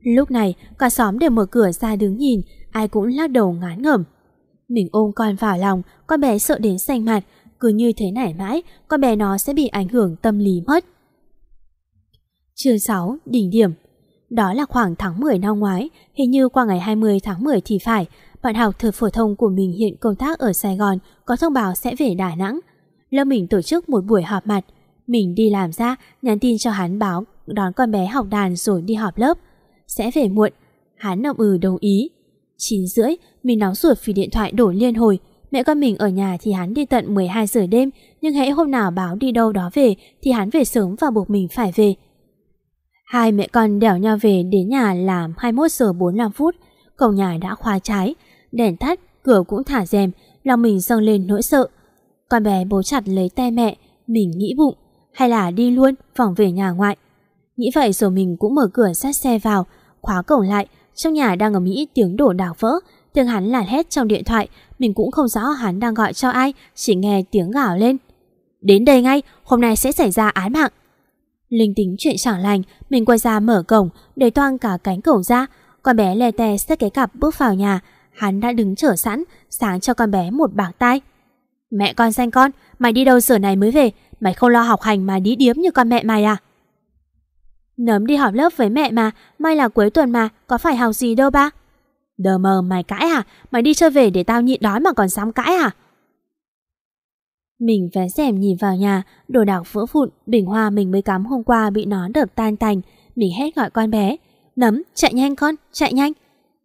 Lúc này, cả xóm đều mở cửa ra đứng nhìn, ai cũng lắc đầu ngán ngẩm. Mình ôm con vào lòng, con bé sợ đến xanh mặt, cứ như thế này mãi, con bé nó sẽ bị ảnh hưởng tâm lý mất. Chương 6, đỉnh điểm Đó là khoảng tháng 10 năm ngoái, hình như qua ngày 20 tháng 10 thì phải, bạn học thời phổ thông của mình hiện công tác ở Sài Gòn có thông báo sẽ về Đà Nẵng. Lớp mình tổ chức một buổi họp mặt, mình đi làm ra, nhắn tin cho hắn báo đón con bé học đàn rồi đi họp lớp. Sẽ về muộn. Hắn nọng ừ đồng ý. 9 rưỡi, mình nóng ruột vì điện thoại đổ liên hồi. Mẹ con mình ở nhà thì hắn đi tận 12 giờ đêm, nhưng hãy hôm nào báo đi đâu đó về thì hắn về sớm và buộc mình phải về. Hai mẹ con đèo nhau về đến nhà là 21 giờ 45 phút. Cổng nhà đã khóa trái, đèn tắt, cửa cũng thả rèm, lòng mình dâng lên nỗi sợ. Con bé bố chặt lấy tay mẹ, mình nghĩ bụng, hay là đi luôn, vòng về nhà ngoại. Nghĩ vậy rồi mình cũng mở cửa sát xe vào, khóa cổng lại, trong nhà đang ở Mỹ tiếng đổ đảo vỡ, tiếng hắn là hét trong điện thoại, mình cũng không rõ hắn đang gọi cho ai, chỉ nghe tiếng gào lên. Đến đây ngay, hôm nay sẽ xảy ra án mạng. Linh tính chuyện chẳng lành, mình quay ra mở cổng, để toang cả cánh cổng ra, con bé lè tè xách cái cặp bước vào nhà, hắn đã đứng chờ sẵn, sáng cho con bé một bảng tay. Mẹ con xanh con, mày đi đâu giờ này mới về, mày không lo học hành mà đi điếm như con mẹ mày à? Nấm đi họp lớp với mẹ mà, may là cuối tuần mà, có phải học gì đâu ba? Đờ mờ mày cãi à? Mày đi chơi về để tao nhịn đói mà còn dám cãi à? Mình vén xẻm nhìn vào nhà, đồ đạc vỡ vụn, bình hoa mình mới cắm hôm qua bị nó đập tan tành. Mình hét gọi con bé. Nấm, chạy nhanh con, chạy nhanh.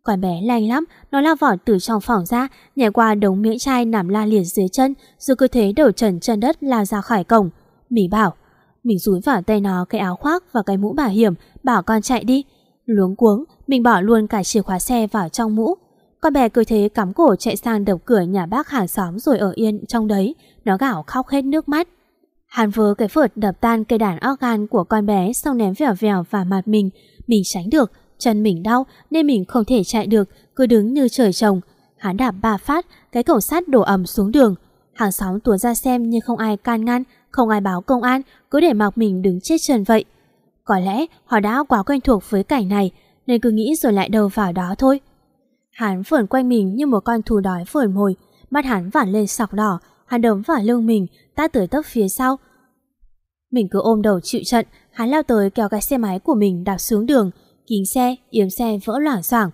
Con bé lành lắm, nó lao vỏ từ trong phòng ra, nhảy qua đống miếng chai nằm la liệt dưới chân, rồi cứ thế đầu trần chân đất lao ra khỏi cổng. Mình bảo, mình rúi vào tay nó cái áo khoác và cái mũ bảo hiểm, bảo con chạy đi. Luống cuống, mình bỏ luôn cả chìa khóa xe vào trong mũ. Con bé cứ thế cắm cổ chạy sang đập cửa nhà bác hàng xóm rồi ở yên trong đấy, nó gào khóc hết nước mắt. Hắn vớ cái phượt đập tan cây đàn organ của con bé xong ném vèo vèo vào mặt mình. Mình tránh được, chân mình đau nên mình không thể chạy được, cứ đứng như trời trồng. Hắn đạp ba phát, cái cổ sắt đổ ẩm xuống đường. Hàng xóm tuôn ra xem nhưng không ai can ngăn, không ai báo công an, cứ để mặc mình đứng chết trần vậy. Có lẽ họ đã quá quen thuộc với cảnh này, nên cứ nghĩ rồi lại đầu vào đó thôi. Hắn phởn quanh mình như một con thú đói phởn mồi, mắt hắn vản lên sọc đỏ, hắn đấm vào lưng mình, ta tới tấp phía sau. Mình cứ ôm đầu chịu trận, hắn lao tới kéo cái xe máy của mình đạp xuống đường, kính xe, yếm xe vỡ loảng xoảng.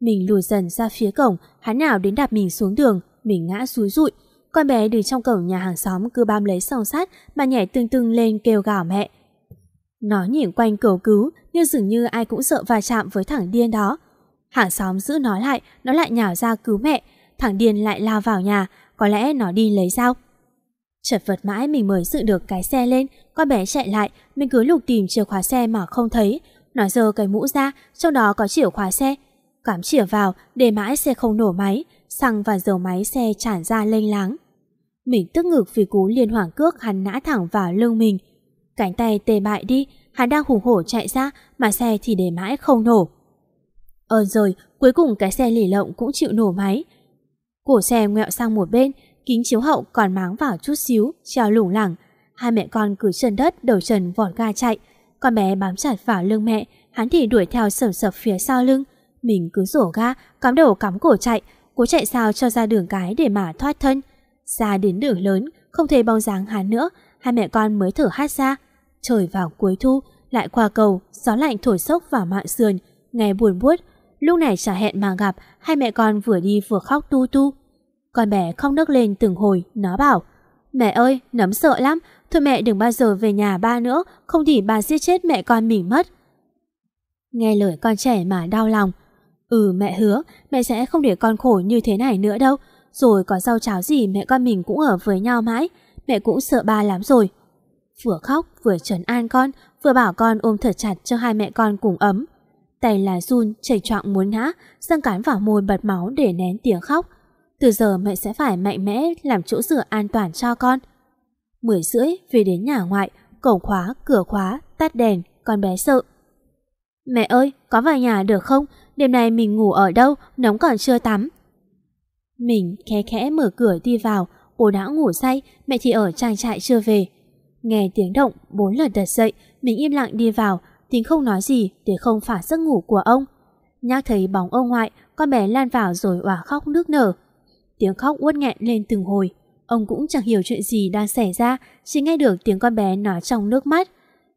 Mình lùi dần ra phía cổng, hắn nào đến đạp mình xuống đường, mình ngã rúi rụi. Con bé đứng trong cổng nhà hàng xóm cứ bám lấy song sát mà nhảy tưng tưng lên kêu gào mẹ. Nó nhìn quanh cầu cứu nhưng dường như ai cũng sợ va chạm với thằng điên đó. Hàng xóm giữ nó lại, nó lại nhào ra cứu mẹ. Thằng điên lại lao vào nhà, có lẽ nó đi lấy dao. Chật vật mãi mình mới dựng được cái xe lên, con bé chạy lại, mình cứ lục tìm chìa khóa xe mà không thấy. Nó giơ cái mũ ra, trong đó có chìa khóa xe. Cắm chìa vào, để mãi xe không nổ máy, xăng và dầu máy xe tràn ra lênh láng. Mình tức ngực vì cú liên hoàng cước hắn nã thẳng vào lưng mình. Cánh tay tê bại đi, hắn đang hùng hổ chạy ra mà xe thì để mãi không nổ. Ờ rồi, cuối cùng cái xe lì lộng cũng chịu nổ máy. Cổ xe ngẹo sang một bên, kính chiếu hậu còn máng vào chút xíu, treo lủng lẳng. Hai mẹ con cứ chân đất đầu trần vọt ga chạy. Con bé bám chặt vào lưng mẹ, hắn thì đuổi theo sầm sập phía sau lưng. Mình cứ rổ ga, cắm đầu cắm cổ chạy, cố chạy sao cho ra đường cái để mà thoát thân. Ra đến đường lớn, không thấy bóng dáng hắn nữa, hai mẹ con mới thở hát ra. Trời vào cuối thu, lại qua cầu, gió lạnh thổi sốc vào mạng sườn, nghe buồn buốt. Lúc này trả hẹn mà gặp, hai mẹ con vừa đi vừa khóc tu tu. Con bé không nức lên từng hồi, nó bảo Mẹ ơi, nấm sợ lắm, thôi mẹ đừng bao giờ về nhà ba nữa, không thì ba giết chết mẹ con mình mất. Nghe lời con trẻ mà đau lòng. Ừ mẹ hứa, mẹ sẽ không để con khổ như thế này nữa đâu. Rồi có rau cháo gì mẹ con mình cũng ở với nhau mãi, mẹ cũng sợ ba lắm rồi. Vừa khóc vừa trấn an con, vừa bảo con ôm thật chặt cho hai mẹ con cùng ấm. Tay là run, chảy trọng muốn ngã, răng cán vào môi bật máu để nén tiếng khóc. Từ giờ mẹ sẽ phải mạnh mẽ làm chỗ dựa an toàn cho con. Mười rưỡi về đến nhà ngoại, cổng khóa, cửa khóa, tắt đèn, con bé sợ. Mẹ ơi, có vào nhà được không? Đêm nay mình ngủ ở đâu, nóng còn chưa tắm. Mình khẽ khẽ mở cửa đi vào, bố đã ngủ say, mẹ thì ở trang trại chưa về. Nghe tiếng động, bốn lần đật dậy, mình im lặng đi vào, tính không nói gì để không phá giấc ngủ của ông. Nhắc thấy bóng ông ngoại, con bé lan vào rồi òa khóc nước nở. Tiếng khóc uất nghẹn lên từng hồi. Ông cũng chẳng hiểu chuyện gì đang xảy ra, chỉ nghe được tiếng con bé nói trong nước mắt.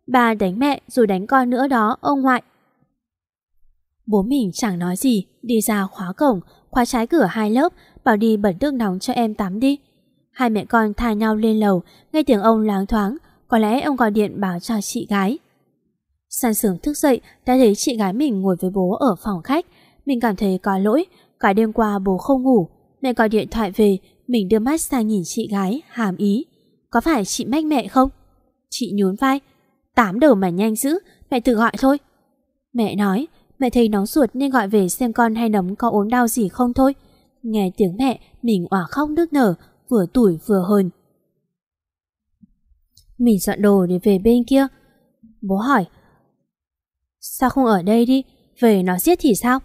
Bà đánh mẹ rồi đánh con nữa đó, ông ngoại. Bố mình chẳng nói gì, đi ra khóa cổng, khóa trái cửa hai lớp, bảo đi bẩn nước nóng cho em tắm đi. Hai mẹ con thay nhau lên lầu, nghe tiếng ông láng thoáng, có lẽ ông gọi điện báo cho chị gái. San sướng thức dậy đã thấy chị gái mình ngồi với bố ở phòng khách. Mình cảm thấy có lỗi, cả đêm qua bố không ngủ. Mẹ gọi điện thoại về, mình đưa mắt sang nhìn chị gái, hàm ý. Có phải chị mách mẹ không? Chị nhún vai. Tám đầu mà nhanh dữ, mẹ tự gọi thôi. Mẹ nói, mẹ thấy nóng ruột nên gọi về xem con hay nấm có ốm đau gì không thôi. Nghe tiếng mẹ, mình òa khóc nước nở, vừa tủi vừa hờn. Mình dọn đồ để về bên kia. Bố hỏi, sao không ở đây đi, về nó giết thì sao?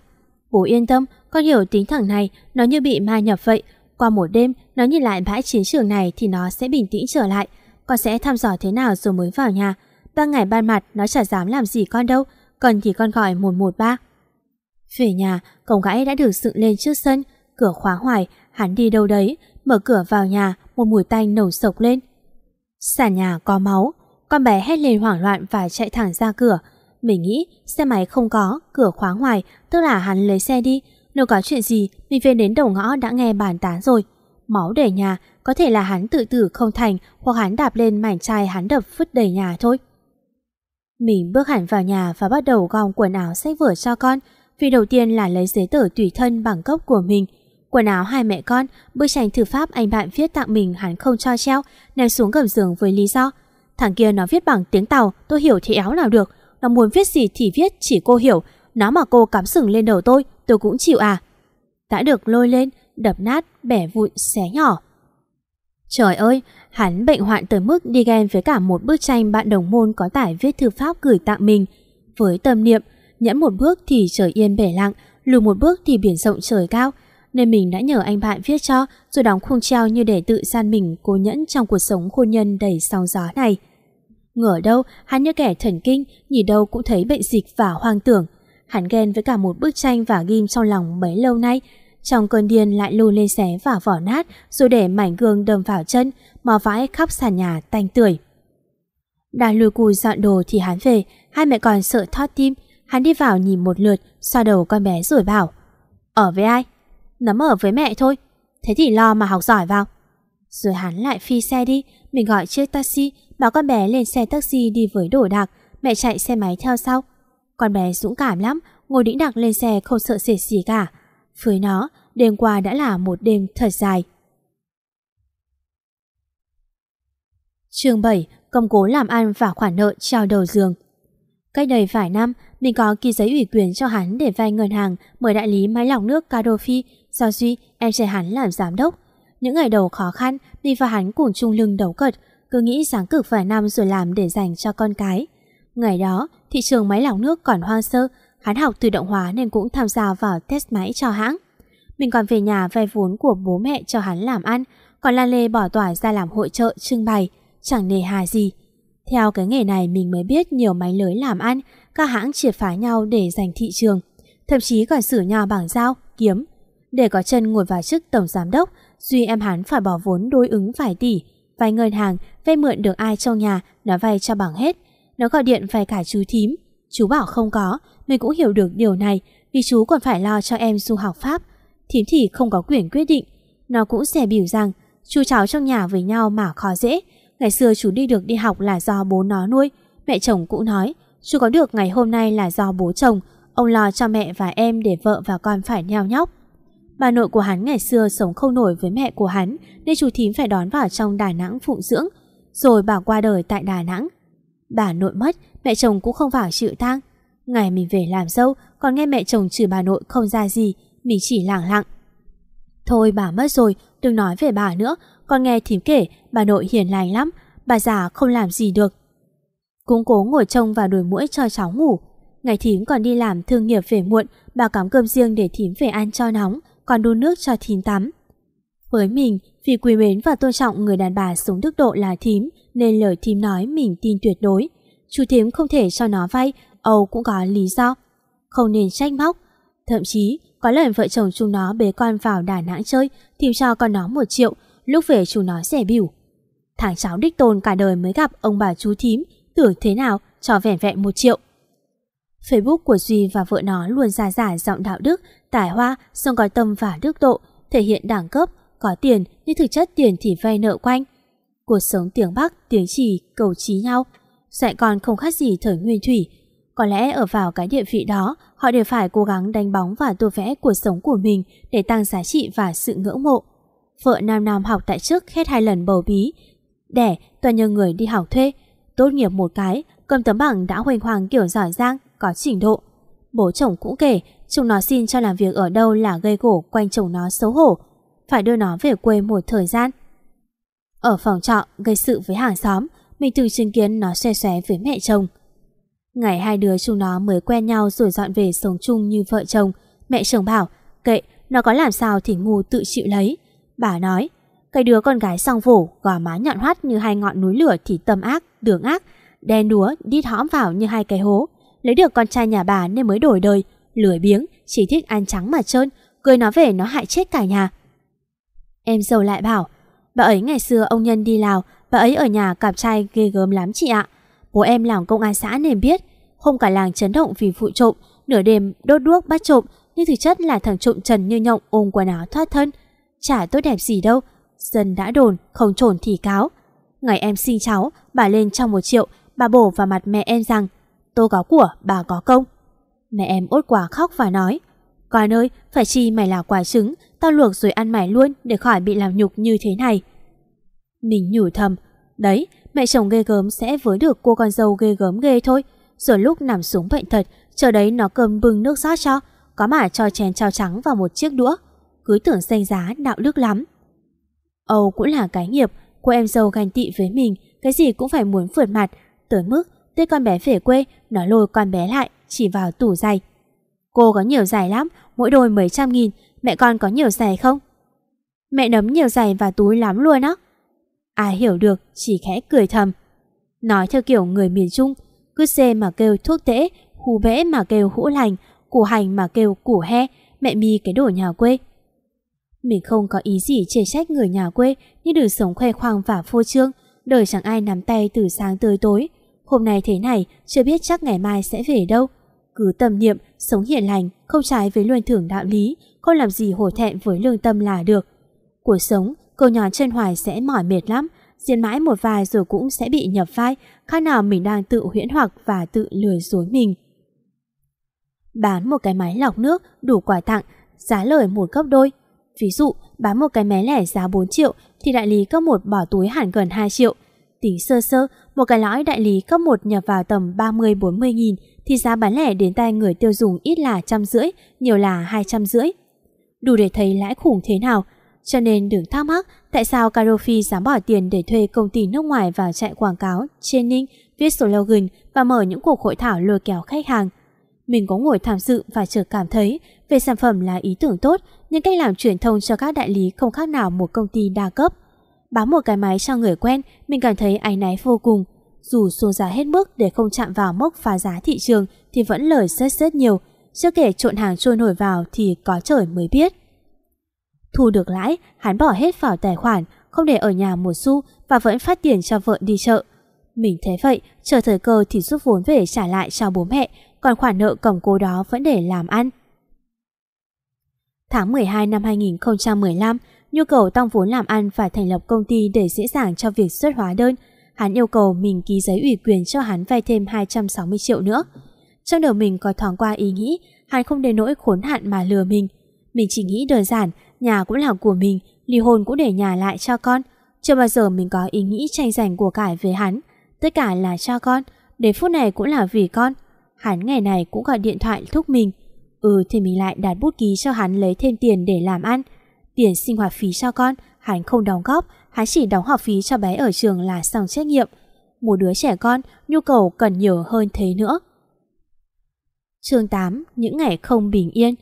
Bố yên tâm, con hiểu tính thằng này, nó như bị ma nhập vậy. Qua một đêm, nó nhìn lại bãi chiến trường này thì nó sẽ bình tĩnh trở lại. Con sẽ thăm dò thế nào rồi mới vào nhà. Ba ngày ban mặt, nó chả dám làm gì con đâu. Cần thì con gọi 113. Về nhà, cổng gãy đã được dựng lên trước sân. Cửa khóa hoài, hắn đi đâu đấy. Mở cửa vào nhà, một mùi tanh nổ sộc lên. Sàn nhà có máu. Con bé hét lên hoảng loạn và chạy thẳng ra cửa. Mình nghĩ xe máy không có, cửa khóa ngoài, tức là hắn lấy xe đi. Nếu có chuyện gì, mình về đến đầu ngõ đã nghe bàn tán rồi. Máu để nhà, có thể là hắn tự tử không thành hoặc hắn đạp lên mảnh chai hắn đập vứt đầy nhà thôi. Mình bước hẳn vào nhà và bắt đầu gom quần áo sách vở cho con. Việc đầu tiên là lấy giấy tờ tùy thân bằng cấp của mình. Quần áo hai mẹ con, bức tranh thư pháp anh bạn viết tặng mình hắn không cho treo, ném xuống gầm giường với lý do. Thằng kia nó viết bằng tiếng Tàu, tôi hiểu thì éo nào được. Nó muốn viết gì thì viết, chỉ cô hiểu. Nó mà cô cắm sừng lên đầu tôi, tôi cũng chịu à. Đã được lôi lên, đập nát, bẻ vụn, xé nhỏ. Trời ơi, hắn bệnh hoạn tới mức đi ghen với cả một bức tranh bạn đồng môn có tải viết thư pháp gửi tặng mình. Với tâm niệm, nhẫn một bước thì trời yên bể lặng, lùi một bước thì biển rộng trời cao, nên mình đã nhờ anh bạn viết cho rồi đóng khung treo như để tự san mình cố nhẫn trong cuộc sống hôn nhân đầy sóng gió này. Ngờ đâu, hắn như kẻ thần kinh, nhìn đâu cũng thấy bệnh dịch và hoang tưởng. Hắn ghen với cả một bức tranh và ghim trong lòng mấy lâu nay. Trong cơn điên lại lùi lên xé và vỏ nát, rồi để mảnh gương đâm vào chân, mò vãi khắp sàn nhà tanh tưởi. Đang lùi cùi dọn đồ thì hắn về, hai mẹ con sợ thoát tim. Hắn đi vào nhìn một lượt, xoa đầu con bé rồi bảo. Ở với ai? Nắm ở với mẹ thôi. Thế thì lo mà học giỏi vào. Rồi hắn lại phi xe đi, mình gọi chiếc taxi, bảo con bé lên xe taxi đi với đồ đạc, mẹ chạy xe máy theo sau. Con bé dũng cảm lắm, ngồi đĩnh đặc lên xe không sợ sệt gì cả. Với nó, đêm qua đã là một đêm thật dài. chương 7, công cố làm ăn và khoản nợ trao đầu giường. Cách đây vài năm, mình có ký giấy ủy quyền cho hắn để vay ngân hàng mời đại lý máy lọc nước Cadofi do Duy, em trai hắn làm giám đốc. Những ngày đầu khó khăn, đi và hắn cùng chung lưng đấu cật, cứ nghĩ sáng cực vài năm rồi làm để dành cho con cái. Ngày đó, thị trường máy lọc nước còn hoang sơ, hắn học tự động hóa nên cũng tham gia vào test máy cho hãng. Mình còn về nhà vay vốn của bố mẹ cho hắn làm ăn, còn Lan Lê bỏ tỏi ra làm hội trợ trưng bày, chẳng nề hà gì. Theo cái nghề này mình mới biết nhiều máy lưới làm ăn, các hãng triệt phá nhau để giành thị trường, thậm chí còn xử nhau bằng dao, kiếm. Để có chân ngồi vào chức tổng giám đốc, Duy em hắn phải bỏ vốn đối ứng vài tỷ, vay ngân hàng, vay mượn được ai trong nhà, nó vay cho bằng hết. Nó gọi điện vay cả chú thím. Chú bảo không có, mình cũng hiểu được điều này vì chú còn phải lo cho em du học Pháp. Thím thì không có quyền quyết định. Nó cũng sẽ biểu rằng chú cháu trong nhà với nhau mà khó dễ. Ngày xưa chú đi được đi học là do bố nó nuôi. Mẹ chồng cũng nói, chú có được ngày hôm nay là do bố chồng. Ông lo cho mẹ và em để vợ và con phải nheo nhóc. Bà nội của hắn ngày xưa sống không nổi với mẹ của hắn nên chú thím phải đón vào trong Đà Nẵng phụng dưỡng. Rồi bà qua đời tại Đà Nẵng. Bà nội mất, mẹ chồng cũng không vào chịu tang. Ngày mình về làm dâu, còn nghe mẹ chồng chửi bà nội không ra gì, mình chỉ lặng lặng. Thôi bà mất rồi, đừng nói về bà nữa, con nghe thím kể, bà nội hiền lành lắm, bà già không làm gì được. Cũng cố ngồi trông và đuổi mũi cho cháu ngủ. Ngày thím còn đi làm thương nghiệp về muộn, bà cắm cơm riêng để thím về ăn cho nóng, còn đun nước cho thím tắm. Với mình, vì quý mến và tôn trọng người đàn bà sống đức độ là thím, nên lời thím nói mình tin tuyệt đối. Chú thím không thể cho nó vay, Âu cũng có lý do. Không nên trách móc. Thậm chí, có lần vợ chồng chúng nó bế con vào Đà Nẵng chơi, thím cho con nó một triệu, lúc về chúng nó rẻ biểu. Thằng cháu đích tôn cả đời mới gặp ông bà chú thím, tưởng thế nào cho vẻn vẹn một triệu. Facebook của Duy và vợ nó luôn ra giả giọng đạo đức, tài hoa, song có tâm và đức độ, thể hiện đẳng cấp, có tiền nhưng thực chất tiền thì vay nợ quanh. Cuộc sống tiếng Bắc, tiếng chỉ, cầu trí nhau. Dạy con không khác gì thời nguyên thủy. Có lẽ ở vào cái địa vị đó, họ đều phải cố gắng đánh bóng và tô vẽ cuộc sống của mình để tăng giá trị và sự ngưỡng mộ. Vợ Nam Nam học tại trước hết hai lần bầu bí, đẻ toàn nhờ người đi học thuê. Tốt nghiệp một cái, cầm tấm bằng đã huỳnh hoàng kiểu giỏi giang, có trình độ. Bố chồng cũng kể, chúng nó xin cho làm việc ở đâu là gây gổ quanh chồng nó xấu hổ, phải đưa nó về quê một thời gian. Ở phòng trọ gây sự với hàng xóm, mình từng chứng kiến nó xe xé với mẹ chồng. Ngày hai đứa chúng nó mới quen nhau rồi dọn về sống chung như vợ chồng, mẹ chồng bảo, kệ, nó có làm sao thì ngu tự chịu lấy. Bà nói, cái đứa con gái song vổ, gò má nhọn hoắt như hai ngọn núi lửa thì tâm ác, đường ác, đen đúa, đít hõm vào như hai cái hố. Lấy được con trai nhà bà nên mới đổi đời, lười biếng, chỉ thích ăn trắng mà trơn, cười nó về nó hại chết cả nhà. Em dâu lại bảo, bà ấy ngày xưa ông Nhân đi Lào, bà ấy ở nhà cặp trai ghê gớm lắm chị ạ. Bố em làm công an xã nên biết, không cả làng chấn động vì vụ trộm, nửa đêm đốt đuốc bắt trộm, nhưng thực chất là thằng trộm trần như nhộng ôm quần áo thoát thân. Chả tốt đẹp gì đâu, dân đã đồn, không trồn thì cáo. Ngày em sinh cháu, bà lên trong một triệu, bà bổ vào mặt mẹ em rằng, tôi có của, bà có công. Mẹ em ốt quả khóc và nói, con ơi, phải chi mày là quả trứng, tao luộc rồi ăn mày luôn để khỏi bị làm nhục như thế này. Mình nhủ thầm, đấy, mẹ chồng ghê gớm sẽ với được cô con dâu ghê gớm ghê thôi. Rồi lúc nằm xuống bệnh thật, chờ đấy nó cơm bưng nước rót cho, có mà cho chén cháo trắng vào một chiếc đũa. Cứ tưởng danh giá đạo đức lắm. Âu cũng là cái nghiệp, cô em dâu ganh tị với mình, cái gì cũng phải muốn vượt mặt, tới mức tết con bé về quê, nó lôi con bé lại, chỉ vào tủ giày. Cô có nhiều giày lắm, mỗi đôi mấy trăm nghìn, mẹ con có nhiều giày không? Mẹ nấm nhiều giày và túi lắm luôn á. Ai hiểu được, chỉ khẽ cười thầm. Nói theo kiểu người miền Trung, cứ xê mà kêu thuốc tễ, hù vẽ mà kêu hũ lành, củ hành mà kêu củ he, mẹ mi cái đồ nhà quê. Mình không có ý gì chê trách người nhà quê, nhưng đừng sống khoe khoang và phô trương, đời chẳng ai nắm tay từ sáng tới tối. Hôm nay thế này, chưa biết chắc ngày mai sẽ về đâu. Cứ tâm niệm, sống hiền lành, không trái với luân thưởng đạo lý, không làm gì hổ thẹn với lương tâm là được. Cuộc sống, câu nhỏ chân hoài sẽ mỏi mệt lắm, diễn mãi một vài rồi cũng sẽ bị nhập vai, khác nào mình đang tự huyễn hoặc và tự lừa dối mình. Bán một cái máy lọc nước đủ quà tặng, giá lời một gấp đôi. Ví dụ, bán một cái máy lẻ giá 4 triệu thì đại lý cấp một bỏ túi hẳn gần 2 triệu. Tính sơ sơ, một cái lõi đại lý cấp 1 nhập vào tầm 30-40 nghìn thì giá bán lẻ đến tay người tiêu dùng ít là trăm rưỡi, nhiều là hai trăm rưỡi. Đủ để thấy lãi khủng thế nào, cho nên đừng thắc mắc tại sao Carofi dám bỏ tiền để thuê công ty nước ngoài vào chạy quảng cáo, training, viết slogan và mở những cuộc hội thảo lôi kéo khách hàng. Mình có ngồi tham dự và chợt cảm thấy về sản phẩm là ý tưởng tốt nhưng cách làm truyền thông cho các đại lý không khác nào một công ty đa cấp. Bám một cái máy cho người quen, mình cảm thấy áy náy vô cùng. Dù xuống giá hết mức để không chạm vào mốc phá giá thị trường thì vẫn lời rất rất nhiều. Chưa kể trộn hàng trôi nổi vào thì có trời mới biết. Thu được lãi, hắn bỏ hết vào tài khoản, không để ở nhà một xu và vẫn phát tiền cho vợ đi chợ. Mình thấy vậy, chờ thời cơ thì rút vốn về trả lại cho bố mẹ, còn khoản nợ cầm cố đó vẫn để làm ăn. Tháng 12 năm 2015, nhu cầu tăng vốn làm ăn phải thành lập công ty để dễ dàng cho việc xuất hóa đơn. Hắn yêu cầu mình ký giấy ủy quyền cho hắn vay thêm 260 triệu nữa. Trong đầu mình có thoáng qua ý nghĩ hắn không đến nỗi khốn hạn mà lừa mình. Mình chỉ nghĩ đơn giản, nhà cũng là của mình, ly hôn cũng để nhà lại cho con. Chưa bao giờ mình có ý nghĩ tranh giành của cải với hắn. Tất cả là cho con, đến phút này cũng là vì con. Hắn ngày này cũng gọi điện thoại thúc mình. Ừ thì mình lại đặt bút ký cho hắn lấy thêm tiền để làm ăn. Tiền sinh hoạt phí cho con, hắn không đóng góp, hắn chỉ đóng học phí cho bé ở trường là xong trách nhiệm. Một đứa trẻ con, nhu cầu cần nhiều hơn thế nữa. chương 8. Những ngày không bình yên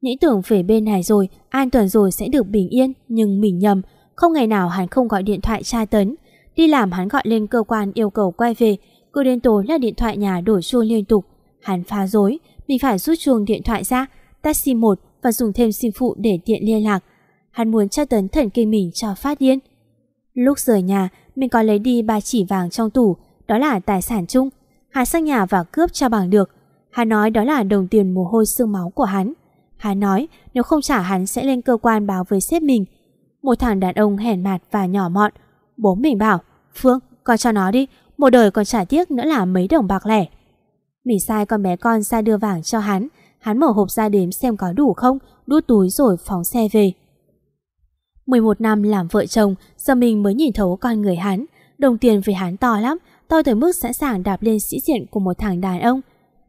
Nghĩ tưởng về bên này rồi, an toàn rồi sẽ được bình yên, nhưng mình nhầm. Không ngày nào hắn không gọi điện thoại tra tấn. Đi làm hắn gọi lên cơ quan yêu cầu quay về, cứ đến tối là điện thoại nhà đổ chuông liên tục. Hắn phá rối, mình phải rút chuông điện thoại ra, taxi một và dùng thêm sim phụ để tiện liên lạc. Hắn muốn tra tấn thần kinh mình cho phát điên. Lúc rời nhà, mình có lấy đi ba chỉ vàng trong tủ, đó là tài sản chung. Hắn sang nhà và cướp cho bằng được. Hắn nói đó là đồng tiền mồ hôi xương máu của hắn. Hắn nói nếu không trả hắn sẽ lên cơ quan báo với sếp mình. Một thằng đàn ông hèn mạt và nhỏ mọn. Bố mình bảo, Phương, con cho nó đi, một đời còn trả tiếc nữa là mấy đồng bạc lẻ. Mình sai con bé con ra đưa vàng cho hắn, hắn mở hộp ra đếm xem có đủ không, đút túi rồi phóng xe về. 11 năm làm vợ chồng, giờ mình mới nhìn thấu con người hắn, đồng tiền với hắn to lắm, to tới mức sẵn sàng đạp lên sĩ diện của một thằng đàn ông.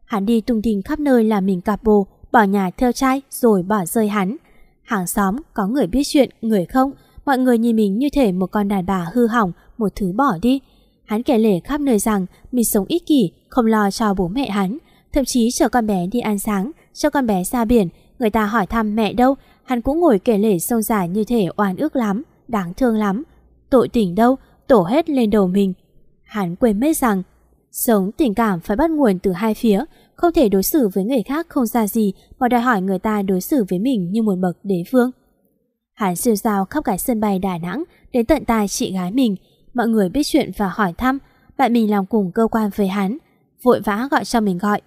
Hắn đi tung tin khắp nơi là mình cặp bồ, bỏ nhà theo trai rồi bỏ rơi hắn. Hàng xóm có người biết chuyện, người không, mọi người nhìn mình như thể một con đàn bà hư hỏng, một thứ bỏ đi. Hắn kể lể khắp nơi rằng mình sống ích kỷ, không lo cho bố mẹ hắn, thậm chí chở con bé đi ăn sáng, cho con bé ra biển, người ta hỏi thăm mẹ đâu, hắn cũng ngồi kể lể sâu dài như thể oan ước lắm, đáng thương lắm. Tội tình đâu, tổ hết lên đầu mình. Hắn quên mất rằng, sống tình cảm phải bắt nguồn từ hai phía, không thể đối xử với người khác không ra gì mà đòi hỏi người ta đối xử với mình như một bậc đế vương. Hắn siêu sao khắp cả sân bay Đà Nẵng đến tận tai chị gái mình. Mọi người biết chuyện và hỏi thăm. Bạn mình làm cùng cơ quan với hắn. Vội vã gọi cho mình gọi.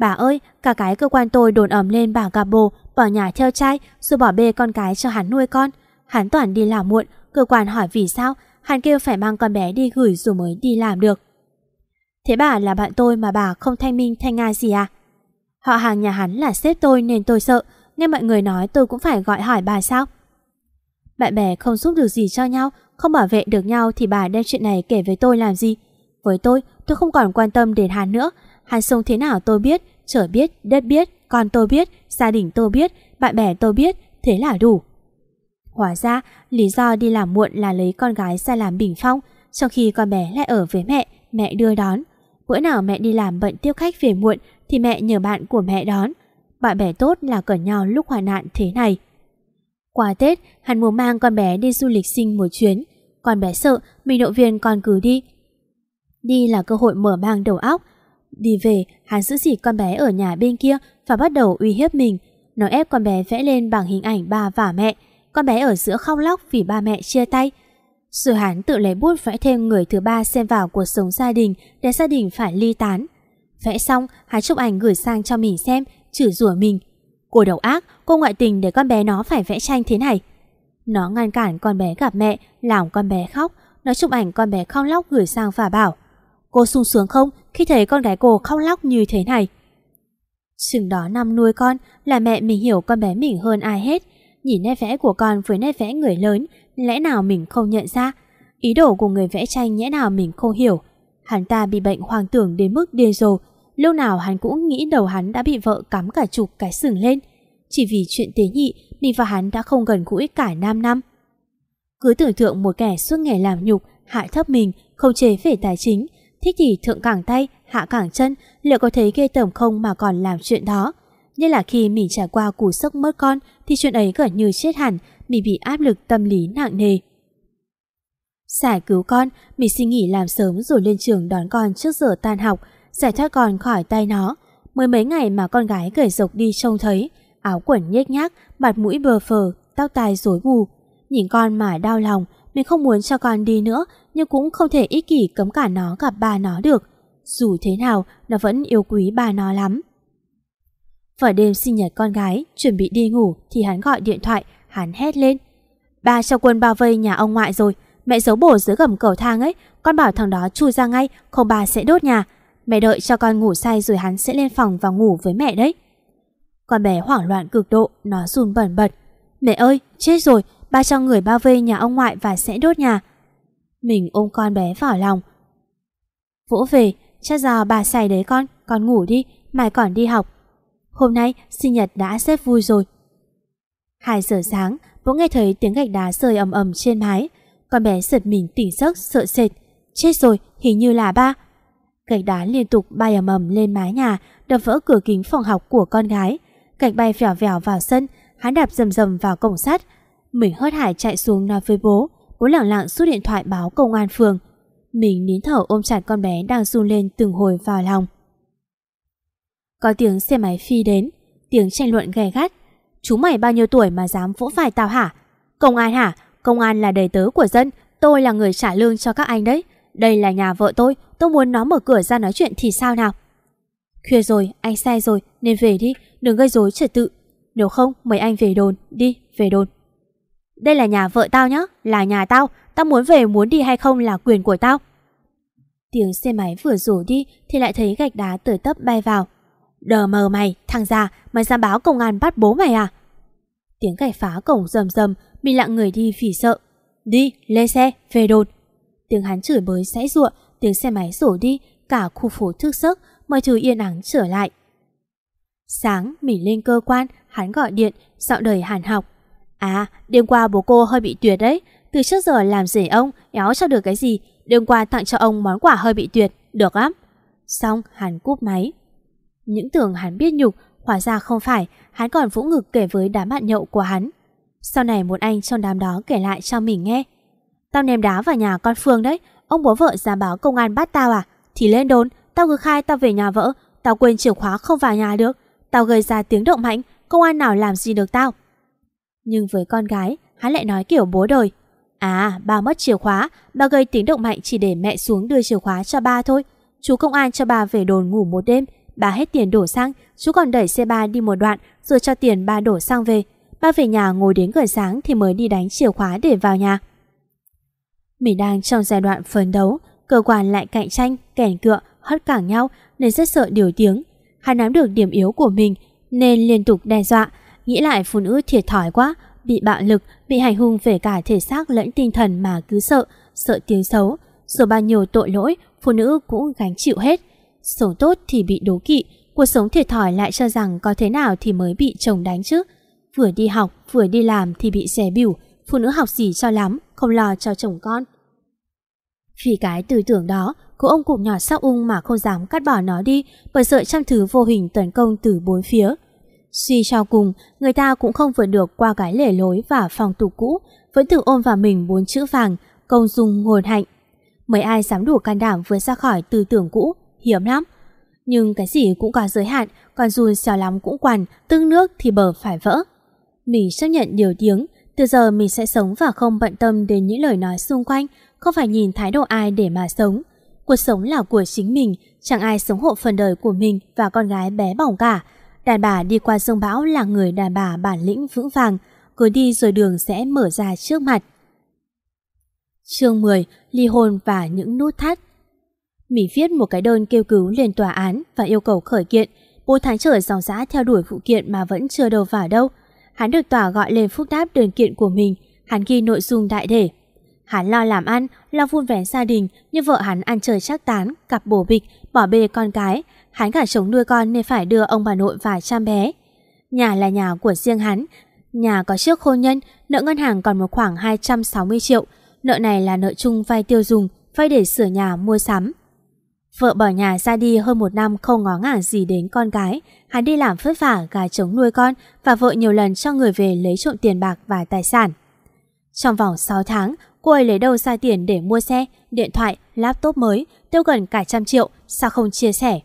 Bà ơi, cả cái cơ quan tôi đồn ẩm lên bà gặp bồ, bỏ nhà theo trai rồi bỏ bê con cái cho hắn nuôi con. Hắn toàn đi làm muộn, cơ quan hỏi vì sao, hắn kêu phải mang con bé đi gửi rồi mới đi làm được. Thế bà là bạn tôi mà bà không thanh minh thanh nga gì à? Họ hàng nhà hắn là sếp tôi nên tôi sợ, Nghe mọi người nói tôi cũng phải gọi hỏi bà sao Bạn bè không giúp được gì cho nhau Không bảo vệ được nhau Thì bà đem chuyện này kể với tôi làm gì Với tôi tôi không còn quan tâm đến hắn nữa Hắn sống thế nào tôi biết Trời biết, đất biết, con tôi biết Gia đình tôi biết, bạn bè tôi biết Thế là đủ Hóa ra lý do đi làm muộn là lấy con gái ra làm bình phong Trong khi con bé lại ở với mẹ Mẹ đưa đón Bữa nào mẹ đi làm bận tiếp khách về muộn Thì mẹ nhờ bạn của mẹ đón bạn bè tốt là cẩn nhau lúc hoạn nạn thế này. Qua Tết, hắn muốn mang con bé đi du lịch sinh một chuyến. Con bé sợ, mình động viên con cứ đi. Đi là cơ hội mở mang đầu óc. Đi về, hắn giữ gì con bé ở nhà bên kia và bắt đầu uy hiếp mình. Nó ép con bé vẽ lên bằng hình ảnh ba và mẹ. Con bé ở giữa khóc lóc vì ba mẹ chia tay. Rồi hắn tự lấy bút vẽ thêm người thứ ba xem vào cuộc sống gia đình để gia đình phải ly tán. Vẽ xong, hắn chụp ảnh gửi sang cho mình xem chửi rủa mình. Cô đầu ác, cô ngoại tình để con bé nó phải vẽ tranh thế này. Nó ngăn cản con bé gặp mẹ, làm con bé khóc, nó chụp ảnh con bé khóc lóc gửi sang và bảo Cô sung sướng không khi thấy con gái cô khóc lóc như thế này? Chừng đó năm nuôi con là mẹ mình hiểu con bé mình hơn ai hết. Nhìn nét vẽ của con với nét vẽ người lớn, lẽ nào mình không nhận ra? Ý đồ của người vẽ tranh nhẽ nào mình không hiểu? Hắn ta bị bệnh hoang tưởng đến mức điên rồ, Lâu nào hắn cũng nghĩ đầu hắn đã bị vợ cắm cả chục cái sừng lên. Chỉ vì chuyện tế nhị, mình và hắn đã không gần gũi cả 5 năm. Cứ tưởng tượng một kẻ suốt ngày làm nhục, hạ thấp mình, không chế về tài chính, thích thì thượng cẳng tay, hạ cẳng chân, liệu có thấy ghê tởm không mà còn làm chuyện đó. Như là khi mình trải qua cú sốc mất con thì chuyện ấy gần như chết hẳn, mình bị áp lực tâm lý nặng nề. Giải cứu con, mình xin nghỉ làm sớm rồi lên trường đón con trước giờ tan học, giải thoát con khỏi tay nó. Mới mấy ngày mà con gái gầy rộc đi trông thấy, áo quần nhếch nhác, mặt mũi bờ phờ, tóc tai rối bù. Nhìn con mà đau lòng, mình không muốn cho con đi nữa, nhưng cũng không thể ích kỷ cấm cả nó gặp ba nó được. Dù thế nào, nó vẫn yêu quý ba nó lắm. Vào đêm sinh nhật con gái, chuẩn bị đi ngủ thì hắn gọi điện thoại, hắn hét lên. Ba cho quân bao vây nhà ông ngoại rồi, mẹ giấu bổ dưới gầm cầu thang ấy, con bảo thằng đó chui ra ngay, không bà sẽ đốt nhà. Mẹ đợi cho con ngủ say rồi hắn sẽ lên phòng và ngủ với mẹ đấy. Con bé hoảng loạn cực độ, nó run bẩn bật. Mẹ ơi, chết rồi, ba cho người bao vây nhà ông ngoại và sẽ đốt nhà. Mình ôm con bé vào lòng. Vỗ về, chắc giờ bà xài đấy con, con ngủ đi, mai còn đi học. Hôm nay sinh nhật đã xếp vui rồi. 2 giờ sáng, Vũ nghe thấy tiếng gạch đá rơi ầm ầm trên mái. Con bé giật mình tỉnh giấc sợ sệt. Chết rồi, hình như là ba, Gạch đá liên tục bay ầm ầm lên mái nhà, đập vỡ cửa kính phòng học của con gái. Gạch bay vèo vèo vào sân, hắn đạp rầm rầm vào cổng sắt. Mình hớt hải chạy xuống nói với bố, bố lẳng lặng rút điện thoại báo công an phường. Mình nín thở ôm chặt con bé đang run lên từng hồi vào lòng. Có tiếng xe máy phi đến, tiếng tranh luận gay gắt. chú mày bao nhiêu tuổi mà dám vỗ phải tao hả? Công an hả? Công an là đầy tớ của dân, tôi là người trả lương cho các anh đấy. Đây là nhà vợ tôi, tôi muốn nó mở cửa ra nói chuyện thì sao nào? Khuya rồi, anh sai rồi, nên về đi, đừng gây rối trật tự. Nếu không, mời anh về đồn, đi, về đồn. Đây là nhà vợ tao nhá, là nhà tao, tao muốn về muốn đi hay không là quyền của tao. Tiếng xe máy vừa rủ đi thì lại thấy gạch đá tới tấp bay vào. Đờ mờ mày, thằng già, mày ra báo công an bắt bố mày à? Tiếng gạch phá cổng rầm rầm, mình lặng người đi vì sợ. Đi, lên xe, về đồn. Tiếng hắn chửi bới sãy ruộng, tiếng xe máy rủ đi, cả khu phố thức giấc, mọi thứ yên ắng trở lại. Sáng, mình lên cơ quan, hắn gọi điện, dạo đời hàn học. À, đêm qua bố cô hơi bị tuyệt đấy, từ trước giờ làm rể ông, éo cho được cái gì, đêm qua tặng cho ông món quà hơi bị tuyệt, được lắm. Xong, hắn cúp máy. Những tưởng hắn biết nhục, hóa ra không phải, hắn còn vỗ ngực kể với đám bạn nhậu của hắn. Sau này một anh trong đám đó kể lại cho mình nghe. Tao ném đá vào nhà con Phương đấy, ông bố vợ ra báo công an bắt tao à? Thì lên đồn, tao cứ khai tao về nhà vợ, tao quên chìa khóa không vào nhà được. Tao gây ra tiếng động mạnh, công an nào làm gì được tao. Nhưng với con gái, hắn lại nói kiểu bố đời. À, ba mất chìa khóa, ba gây tiếng động mạnh chỉ để mẹ xuống đưa chìa khóa cho ba thôi. Chú công an cho bà về đồn ngủ một đêm, bà hết tiền đổ xăng, chú còn đẩy xe ba đi một đoạn rồi cho tiền ba đổ xăng về. Ba về nhà ngồi đến gần sáng thì mới đi đánh chìa khóa để vào nhà. Mình đang trong giai đoạn phấn đấu, cơ quan lại cạnh tranh, kẻn cựa, hất cảng nhau nên rất sợ điều tiếng. Hắn nắm được điểm yếu của mình nên liên tục đe dọa, nghĩ lại phụ nữ thiệt thòi quá, bị bạo lực, bị hành hung về cả thể xác lẫn tinh thần mà cứ sợ, sợ tiếng xấu. Rồi bao nhiêu tội lỗi, phụ nữ cũng gánh chịu hết. Sống tốt thì bị đố kỵ, cuộc sống thiệt thòi lại cho rằng có thế nào thì mới bị chồng đánh chứ. Vừa đi học, vừa đi làm thì bị xẻ biểu, phụ nữ học gì cho lắm, không lo cho chồng con. Vì cái tư tưởng đó, cô ông cụm nhỏ sắc ung mà không dám cắt bỏ nó đi bởi sợ trăm thứ vô hình tấn công từ bốn phía. Suy cho cùng, người ta cũng không vượt được qua cái lề lối và phòng tục cũ, vẫn tự ôm vào mình bốn chữ vàng, công dung ngồn hạnh. Mấy ai dám đủ can đảm vượt ra khỏi tư tưởng cũ, hiếm lắm. Nhưng cái gì cũng có giới hạn, còn dù xèo lắm cũng quằn, tương nước thì bờ phải vỡ. Mình chấp nhận điều tiếng, từ giờ mình sẽ sống và không bận tâm đến những lời nói xung quanh, không phải nhìn thái độ ai để mà sống. Cuộc sống là của chính mình, chẳng ai sống hộ phần đời của mình và con gái bé bỏng cả. Đàn bà đi qua sông bão là người đàn bà bản lĩnh vững vàng, cứ đi rồi đường sẽ mở ra trước mặt. Chương 10. Ly hôn và những nút thắt Mỹ viết một cái đơn kêu cứu lên tòa án và yêu cầu khởi kiện. Bốn tháng trời dòng dã theo đuổi vụ kiện mà vẫn chưa đâu vào đâu. Hắn được tòa gọi lên phúc đáp đơn kiện của mình. Hắn ghi nội dung đại thể Hắn lo làm ăn, lo vun vén gia đình, nhưng vợ hắn ăn chơi chắc tán, cặp bổ bịch, bỏ bê con cái. Hắn cả chống nuôi con nên phải đưa ông bà nội và chăm bé. Nhà là nhà của riêng hắn. Nhà có trước hôn nhân, nợ ngân hàng còn một khoảng 260 triệu. Nợ này là nợ chung vay tiêu dùng, vay để sửa nhà mua sắm. Vợ bỏ nhà ra đi hơn một năm không ngó ngàng gì đến con gái. Hắn đi làm vất vả gà trống nuôi con và vợ nhiều lần cho người về lấy trộm tiền bạc và tài sản. Trong vòng 6 tháng, cô ấy lấy đâu ra tiền để mua xe, điện thoại, laptop mới, tiêu gần cả trăm triệu, sao không chia sẻ?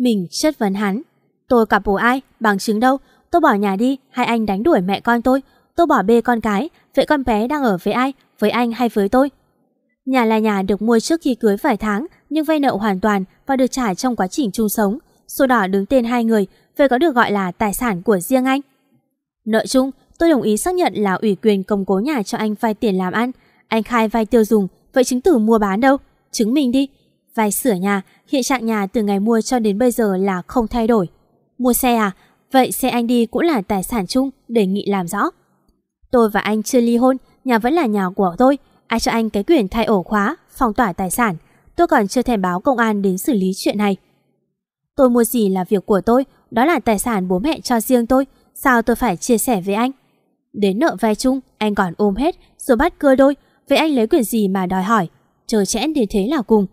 Mình chất vấn hắn. Tôi cặp bố ai, bằng chứng đâu, tôi bỏ nhà đi, hay anh đánh đuổi mẹ con tôi, tôi bỏ bê con cái, vậy con bé đang ở với ai, với anh hay với tôi? Nhà là nhà được mua trước khi cưới vài tháng, nhưng vay nợ hoàn toàn và được trả trong quá trình chung sống. Sổ đỏ đứng tên hai người, vậy có được gọi là tài sản của riêng anh. Nợ chung, tôi đồng ý xác nhận là ủy quyền công cố nhà cho anh vay tiền làm ăn. Anh khai vay tiêu dùng, vậy chứng tử mua bán đâu? Chứng minh đi. Vài sửa nhà, hiện trạng nhà từ ngày mua cho đến bây giờ là không thay đổi. Mua xe à? Vậy xe anh đi cũng là tài sản chung, đề nghị làm rõ. Tôi và anh chưa ly hôn, nhà vẫn là nhà của tôi. Ai cho anh cái quyền thay ổ khóa, phong tỏa tài sản. Tôi còn chưa thèm báo công an đến xử lý chuyện này. Tôi mua gì là việc của tôi, đó là tài sản bố mẹ cho riêng tôi. Sao tôi phải chia sẻ với anh? Đến nợ vay chung, anh còn ôm hết, rồi bắt cưa đôi. Vậy anh lấy quyền gì mà đòi hỏi? Chờ chẽn đến thế là cùng.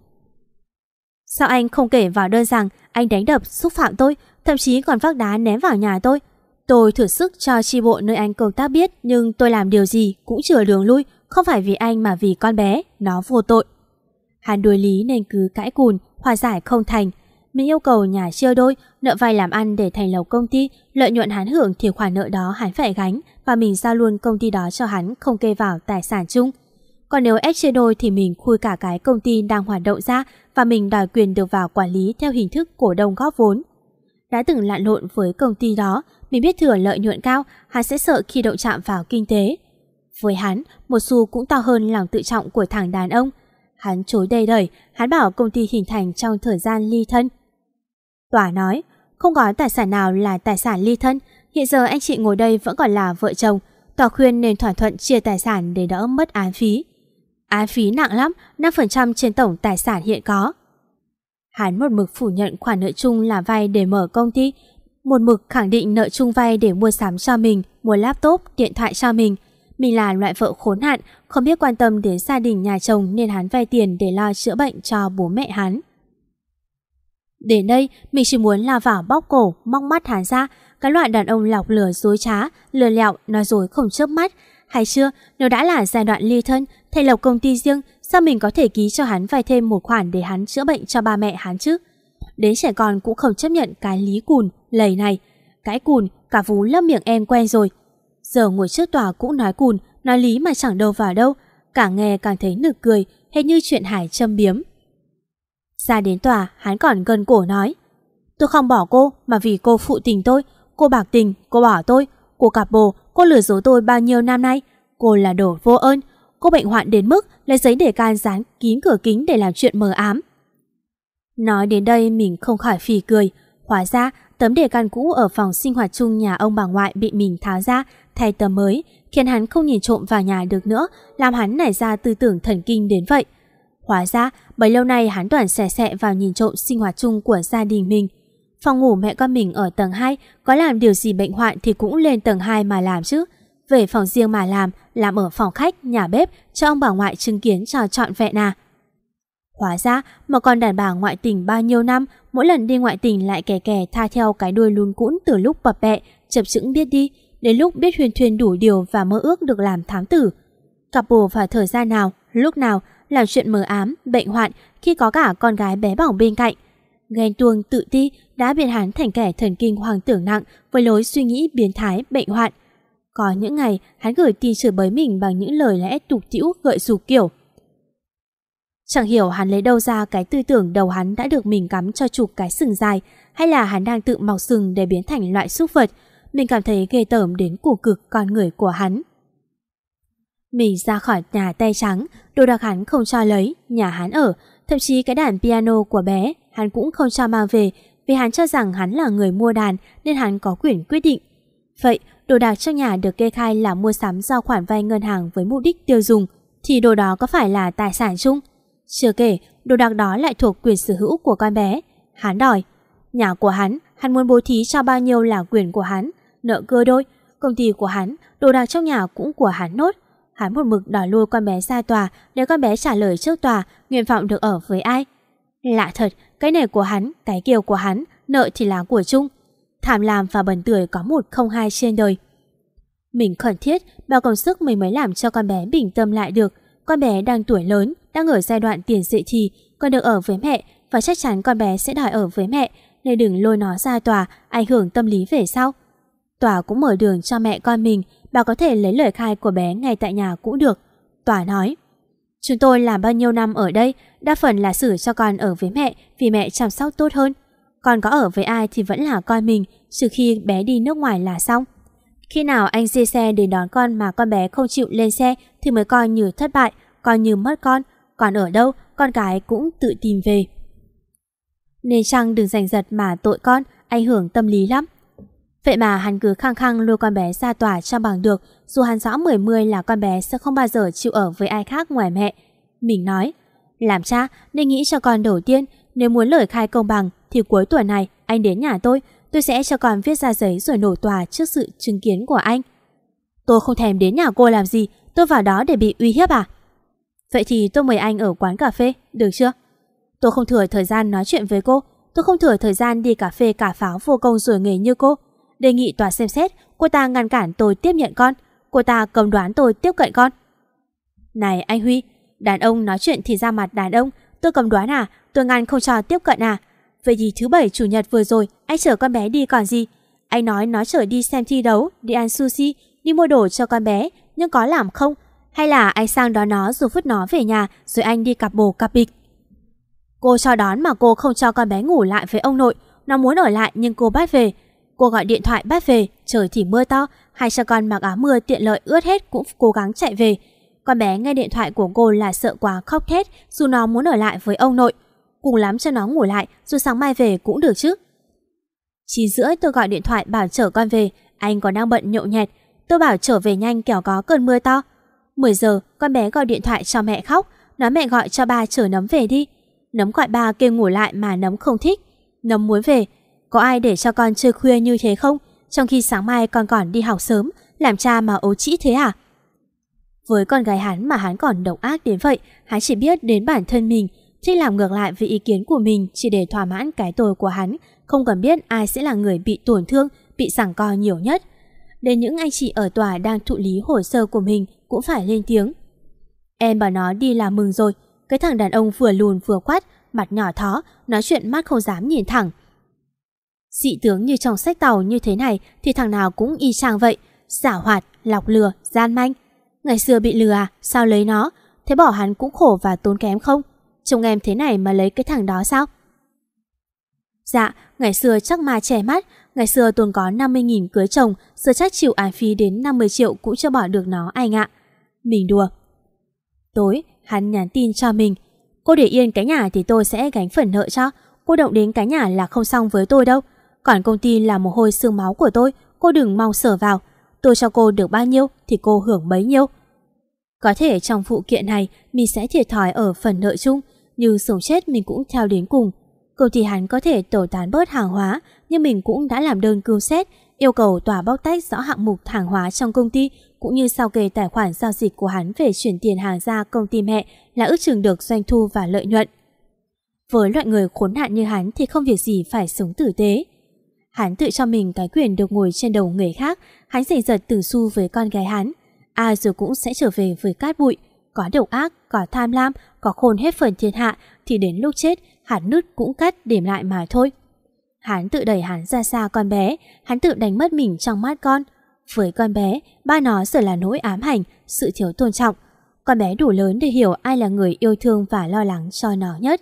Sao anh không kể vào đơn rằng anh đánh đập, xúc phạm tôi, thậm chí còn vác đá ném vào nhà tôi. Tôi thử sức cho chi bộ nơi anh công tác biết nhưng tôi làm điều gì cũng chừa đường lui, không phải vì anh mà vì con bé, nó vô tội. Hàn đuổi lý nên cứ cãi cùn, hòa giải không thành. Mình yêu cầu nhà chia đôi, nợ vay làm ăn để thành lập công ty, lợi nhuận hắn hưởng thì khoản nợ đó hắn phải gánh và mình giao luôn công ty đó cho hắn không kê vào tài sản chung. Còn nếu ép chia đôi thì mình khui cả cái công ty đang hoạt động ra và mình đòi quyền được vào quản lý theo hình thức cổ đông góp vốn. Đã từng lặn lộn với công ty đó, mình biết thừa lợi nhuận cao, hắn sẽ sợ khi động chạm vào kinh tế. Với hắn, một xu cũng to hơn lòng tự trọng của thằng đàn ông. Hắn chối đầy đẩy, hắn bảo công ty hình thành trong thời gian ly thân. Tòa nói, không có tài sản nào là tài sản ly thân, hiện giờ anh chị ngồi đây vẫn còn là vợ chồng, tòa khuyên nên thỏa thuận chia tài sản để đỡ mất án phí. Án phí nặng lắm, 5% trên tổng tài sản hiện có. Hắn một mực phủ nhận khoản nợ chung là vay để mở công ty, một mực khẳng định nợ chung vay để mua sắm cho mình, mua laptop, điện thoại cho mình. Mình là loại vợ khốn hạn, không biết quan tâm đến gia đình nhà chồng nên hắn vay tiền để lo chữa bệnh cho bố mẹ hắn. Đến đây, mình chỉ muốn lao vào bóc cổ, mong mắt hắn ra, cái loại đàn ông lọc lửa dối trá, lừa lẹo, nói dối không chớp mắt. Hay chưa, nếu đã là giai đoạn ly thân, thành lập công ty riêng, sao mình có thể ký cho hắn vay thêm một khoản để hắn chữa bệnh cho ba mẹ hắn chứ? Đến trẻ con cũng không chấp nhận cái lý cùn, lầy này. Cái cùn, cả vú lấp miệng em quen rồi. Giờ ngồi trước tòa cũng nói cùn, nói lý mà chẳng đâu vào đâu. Càng nghe càng thấy nực cười, hết như chuyện hải châm biếm. Ra đến tòa, hắn còn gần cổ nói. Tôi không bỏ cô, mà vì cô phụ tình tôi. Cô bạc tình, cô bỏ tôi. Cô cặp bồ, cô lừa dối tôi bao nhiêu năm nay. Cô là đồ vô ơn. Cô bệnh hoạn đến mức lấy giấy để can dán kín cửa kính để làm chuyện mờ ám. Nói đến đây mình không khỏi phì cười. Hóa ra, tấm đề can cũ ở phòng sinh hoạt chung nhà ông bà ngoại bị mình tháo ra, thay tấm mới, khiến hắn không nhìn trộm vào nhà được nữa, làm hắn nảy ra tư tưởng thần kinh đến vậy. Hóa ra, bấy lâu nay hắn toàn xẻ xẹ vào nhìn trộm sinh hoạt chung của gia đình mình. Phòng ngủ mẹ con mình ở tầng 2 có làm điều gì bệnh hoạn thì cũng lên tầng 2 mà làm chứ. Về phòng riêng mà làm, làm ở phòng khách, nhà bếp cho ông bà ngoại chứng kiến cho trọn vẹn à. Hóa ra, một con đàn bà ngoại tình bao nhiêu năm, mỗi lần đi ngoại tình lại kè kè tha theo cái đuôi lún cũn từ lúc bập bẹ, chập chững biết đi, đến lúc biết huyền thuyền đủ điều và mơ ước được làm thám tử. Cặp bồ phải thời gian nào, lúc nào, làm chuyện mờ ám, bệnh hoạn khi có cả con gái bé bỏng bên cạnh. Ghen tuông tự ti đã biến hắn thành kẻ thần kinh hoang tưởng nặng với lối suy nghĩ biến thái, bệnh hoạn. Có những ngày, hắn gửi tin chửi bới mình bằng những lời lẽ tục tĩu gợi rủ kiểu. Chẳng hiểu hắn lấy đâu ra cái tư tưởng đầu hắn đã được mình cắm cho chụp cái sừng dài hay là hắn đang tự mọc sừng để biến thành loại súc vật. Mình cảm thấy ghê tởm đến củ cực con người của hắn. Mình ra khỏi nhà tay trắng, đồ đạc hắn không cho lấy, nhà hắn ở, thậm chí cái đàn piano của bé hắn cũng không cho mang về vì hắn cho rằng hắn là người mua đàn nên hắn có quyền quyết định. Vậy, đồ đạc trong nhà được kê khai là mua sắm do khoản vay ngân hàng với mục đích tiêu dùng, thì đồ đó có phải là tài sản chung? Chưa kể, đồ đạc đó lại thuộc quyền sở hữu của con bé. Hắn đòi. Nhà của hắn, hắn muốn bố thí cho bao nhiêu là quyền của hắn. Nợ cơ đôi, công ty của hắn, đồ đạc trong nhà cũng của hắn nốt. Hắn một mực đòi lôi con bé ra tòa để con bé trả lời trước tòa nguyện vọng được ở với ai. Lạ thật, cái này của hắn, cái kiều của hắn, nợ thì là của chung. Thảm làm và bẩn tưởi có một không hai trên đời. Mình khẩn thiết, bao công sức mình mới làm cho con bé bình tâm lại được. Con bé đang tuổi lớn, đang ở giai đoạn tiền dậy thì, còn được ở với mẹ và chắc chắn con bé sẽ đòi ở với mẹ, nên đừng lôi nó ra tòa, ảnh hưởng tâm lý về sau. Tòa cũng mở đường cho mẹ con mình, bà có thể lấy lời khai của bé ngay tại nhà cũng được. Tòa nói, chúng tôi làm bao nhiêu năm ở đây, đa phần là xử cho con ở với mẹ vì mẹ chăm sóc tốt hơn. Con có ở với ai thì vẫn là con mình, trừ khi bé đi nước ngoài là xong. Khi nào anh di xe để đón con mà con bé không chịu lên xe thì mới coi như thất bại, coi như mất con, còn ở đâu con cái cũng tự tìm về. Nên chăng đừng giành giật mà tội con, ảnh hưởng tâm lý lắm. Vậy mà hắn cứ khăng khăng lôi con bé ra tòa cho bằng được, dù hắn rõ mười mươi là con bé sẽ không bao giờ chịu ở với ai khác ngoài mẹ. Mình nói, làm cha nên nghĩ cho con đầu tiên, nếu muốn lời khai công bằng thì cuối tuần này anh đến nhà tôi, tôi sẽ cho con viết ra giấy rồi nổ tòa trước sự chứng kiến của anh. Tôi không thèm đến nhà cô làm gì, tôi vào đó để bị uy hiếp à? Vậy thì tôi mời anh ở quán cà phê, được chưa? Tôi không thừa thời gian nói chuyện với cô, Tôi không thừa thời gian đi cà phê cà pháo vô công rồi nghề như cô. Đề nghị tòa xem xét, cô ta ngăn cản tôi tiếp nhận con. Cô ta cầm đoán tôi tiếp cận con. Này anh Huy, đàn ông nói chuyện thì ra mặt đàn ông. Tôi cầm đoán à, tôi ngăn không cho tiếp cận à. Vậy thì thứ bảy chủ nhật vừa rồi, anh chở con bé đi còn gì? Anh nói nó chở đi xem thi đấu, đi ăn sushi, đi mua đồ cho con bé, nhưng có làm không? Hay là anh sang đón nó rồi vứt nó về nhà rồi anh đi cặp bồ cặp bịch? Cô cho đón mà cô không cho con bé ngủ lại với ông nội. Nó muốn ở lại nhưng cô bắt về. Cô gọi điện thoại bắt về, trời thì mưa to, hai cha con mặc áo mưa tiện lợi ướt hết cũng cố gắng chạy về. Con bé nghe điện thoại của cô là sợ quá khóc thét dù nó muốn ở lại với ông nội. Cùng lắm cho nó ngủ lại rồi sáng mai về cũng được chứ. Chín rưỡi tôi gọi điện thoại bảo chở con về, anh còn đang bận nhộn nhẹt. Tôi bảo trở về nhanh kẻo có cơn mưa to. 10 giờ con bé gọi điện thoại cho mẹ khóc, nói mẹ gọi cho ba chở nấm về đi. Nấm gọi ba kêu ngủ lại mà nấm không thích. Nấm muốn về. Có ai để cho con chơi khuya như thế không? Trong khi sáng mai con còn đi học sớm, làm cha mà ấu trĩ thế à? Với con gái hắn mà hắn còn độc ác đến vậy, hắn chỉ biết đến bản thân mình, thích làm ngược lại với ý kiến của mình chỉ để thỏa mãn cái tôi của hắn, không cần biết ai sẽ là người bị tổn thương, bị sảng co nhiều nhất. Đến những anh chị ở tòa đang thụ lý hồ sơ của mình cũng phải lên tiếng. Em bảo nó đi làm mừng rồi, cái thằng đàn ông vừa lùn vừa quát, mặt nhỏ thó, nói chuyện mắt không dám nhìn thẳng. Dị tướng như trong sách tàu như thế này thì thằng nào cũng y chang vậy, giả hoạt, lọc lừa, gian manh. Ngày xưa bị lừa à, sao lấy nó? Thế bỏ hắn cũng khổ và tốn kém không? Chồng em thế này mà lấy cái thằng đó sao? Dạ, ngày xưa chắc mà trẻ mắt, ngày xưa tuần có 50.000 cưới chồng, giờ chắc chịu án phí đến 50 triệu cũng chưa bỏ được nó anh ạ. Mình đùa. Tối, hắn nhắn tin cho mình. Cô để yên cái nhà thì tôi sẽ gánh phần nợ cho. Cô động đến cái nhà là không xong với tôi đâu. Còn công ty là một hôi xương máu của tôi, cô đừng mau sở vào. Tôi cho cô được bao nhiêu thì cô hưởng bấy nhiêu. Có thể trong vụ kiện này mình sẽ thiệt thòi ở phần nợ chung, nhưng sống chết mình cũng theo đến cùng. Công ty hắn có thể tổ tán bớt hàng hóa, nhưng mình cũng đã làm đơn cứu xét, yêu cầu tòa bóc tách rõ hạng mục hàng hóa trong công ty, cũng như sao kê tài khoản giao dịch của hắn về chuyển tiền hàng ra công ty mẹ là ước chừng được doanh thu và lợi nhuận. Với loại người khốn nạn như hắn thì không việc gì phải sống tử tế. Hắn tự cho mình cái quyền được ngồi trên đầu người khác, hắn giành giật từng xu với con gái hắn. Ai rồi cũng sẽ trở về với cát bụi, có độc ác, có tham lam, có khôn hết phần thiên hạ thì đến lúc chết hắn nứt cũng cắt điểm lại mà thôi. Hắn tự đẩy hắn ra xa con bé, hắn tự đánh mất mình trong mắt con. Với con bé, ba nó sợ là nỗi ám hành, sự thiếu tôn trọng. Con bé đủ lớn để hiểu ai là người yêu thương và lo lắng cho nó nhất.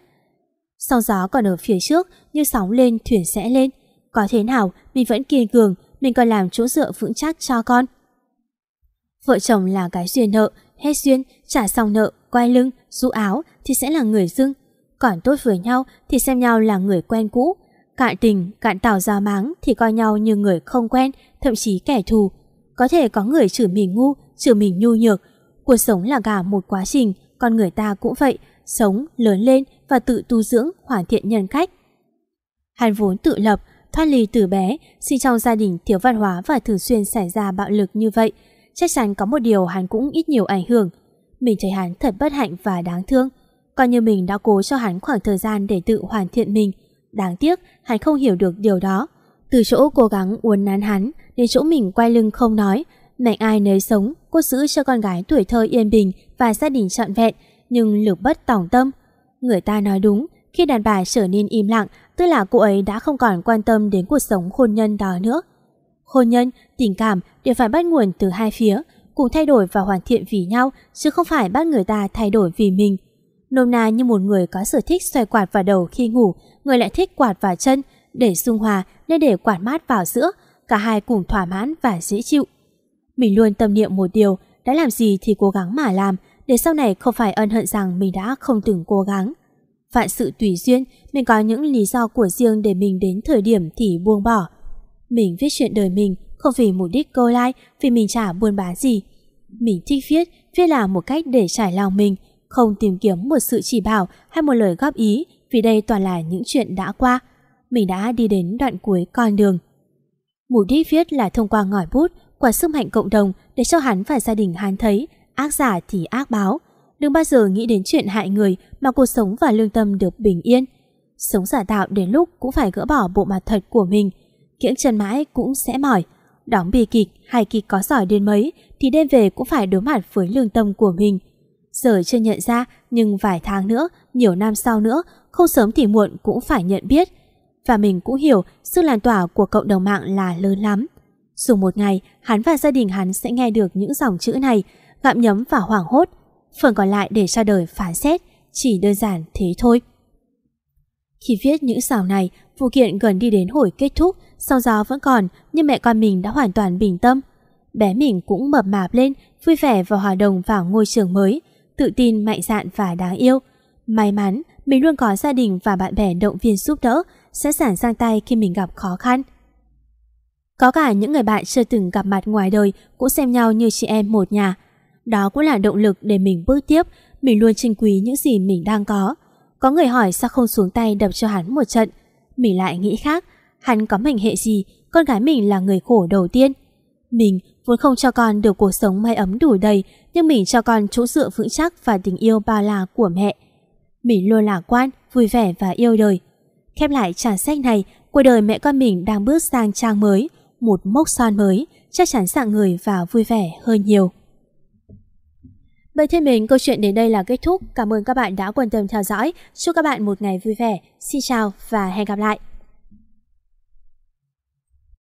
Sóng gió còn ở phía trước, như sóng lên thuyền sẽ lên. Có thế nào, mình vẫn kiên cường, mình còn làm chỗ dựa vững chắc cho con. Vợ chồng là cái duyên nợ, hết duyên, trả xong nợ, quay lưng, rũ áo thì sẽ là người dưng. Còn tốt với nhau thì xem nhau là người quen cũ. Cạn tình, cạn tàu ra máng thì coi nhau như người không quen, thậm chí kẻ thù. Có thể có người chửi mình ngu, chửi mình nhu nhược. Cuộc sống là cả một quá trình, con người ta cũng vậy, sống, lớn lên và tự tu dưỡng, hoàn thiện nhân cách. Hắn vốn tự lập, thoát ly từ bé, sinh trong gia đình thiếu văn hóa và thường xuyên xảy ra bạo lực như vậy, chắc chắn có một điều hắn cũng ít nhiều ảnh hưởng. Mình thấy hắn thật bất hạnh và đáng thương. Coi như mình đã cố cho hắn khoảng thời gian để tự hoàn thiện mình. Đáng tiếc, hắn không hiểu được điều đó. Từ chỗ cố gắng uốn nắn hắn, đến chỗ mình quay lưng không nói. Mẹ ai nấy sống, cô giữ cho con gái tuổi thơ yên bình và gia đình trọn vẹn, nhưng lực bất tỏng tâm. Người ta nói đúng, khi đàn bà trở nên im lặng, tức là cô ấy đã không còn quan tâm đến cuộc sống hôn nhân đó nữa. Hôn nhân, tình cảm đều phải bắt nguồn từ hai phía, cùng thay đổi và hoàn thiện vì nhau, chứ không phải bắt người ta thay đổi vì mình. Nôm na như một người có sở thích xoay quạt vào đầu khi ngủ, người lại thích quạt vào chân, để dung hòa nên để quạt mát vào giữa, cả hai cùng thỏa mãn và dễ chịu. Mình luôn tâm niệm một điều, đã làm gì thì cố gắng mà làm, để sau này không phải ân hận rằng mình đã không từng cố gắng. Vạn sự tùy duyên, mình có những lý do của riêng để mình đến thời điểm thì buông bỏ. Mình viết chuyện đời mình không vì mục đích câu like, vì mình chả buôn bán gì. Mình thích viết, viết là một cách để trải lòng mình, không tìm kiếm một sự chỉ bảo hay một lời góp ý, vì đây toàn là những chuyện đã qua. Mình đã đi đến đoạn cuối con đường. Mục đích viết là thông qua ngòi bút, quả sức mạnh cộng đồng để cho hắn và gia đình hắn thấy ác giả thì ác báo. Đừng bao giờ nghĩ đến chuyện hại người mà cuộc sống và lương tâm được bình yên. Sống giả tạo đến lúc cũng phải gỡ bỏ bộ mặt thật của mình. Kiễng chân mãi cũng sẽ mỏi. Đóng bì kịch hay kịch có giỏi đến mấy thì đêm về cũng phải đối mặt với lương tâm của mình. Giờ chưa nhận ra nhưng vài tháng nữa, nhiều năm sau nữa, không sớm thì muộn cũng phải nhận biết. Và mình cũng hiểu sức lan tỏa của cộng đồng mạng là lớn lắm. Dù một ngày hắn và gia đình hắn sẽ nghe được những dòng chữ này, gặm nhấm và hoảng hốt, phần còn lại để ra đời phán xét, chỉ đơn giản thế thôi. Khi viết những dòng này, vụ kiện gần đi đến hồi kết thúc, sau gió vẫn còn, nhưng mẹ con mình đã hoàn toàn bình tâm. Bé mình cũng mập mạp lên, vui vẻ và hòa đồng vào ngôi trường mới, tự tin, mạnh dạn và đáng yêu. May mắn, mình luôn có gia đình và bạn bè động viên giúp đỡ, sẽ sẵn sang tay khi mình gặp khó khăn. Có cả những người bạn chưa từng gặp mặt ngoài đời cũng xem nhau như chị em một nhà. Đó cũng là động lực để mình bước tiếp, mình luôn trân quý những gì mình đang có. Có người hỏi sao không xuống tay đập cho hắn một trận. Mình lại nghĩ khác, hắn có mệnh hệ gì, con gái mình là người khổ đầu tiên. Mình vốn không cho con được cuộc sống may ấm đủ đầy, nhưng mình cho con chỗ dựa vững chắc và tình yêu bao la của mẹ. Mình luôn lạc quan, vui vẻ và yêu đời. Khép lại trang sách này, cuộc đời mẹ con mình đang bước sang trang mới, một mốc son mới, chắc chắn dạng người và vui vẻ hơn nhiều. Vậy thiên mình, câu chuyện đến đây là kết thúc. Cảm ơn các bạn đã quan tâm theo dõi. Chúc các bạn một ngày vui vẻ. Xin chào và hẹn gặp lại.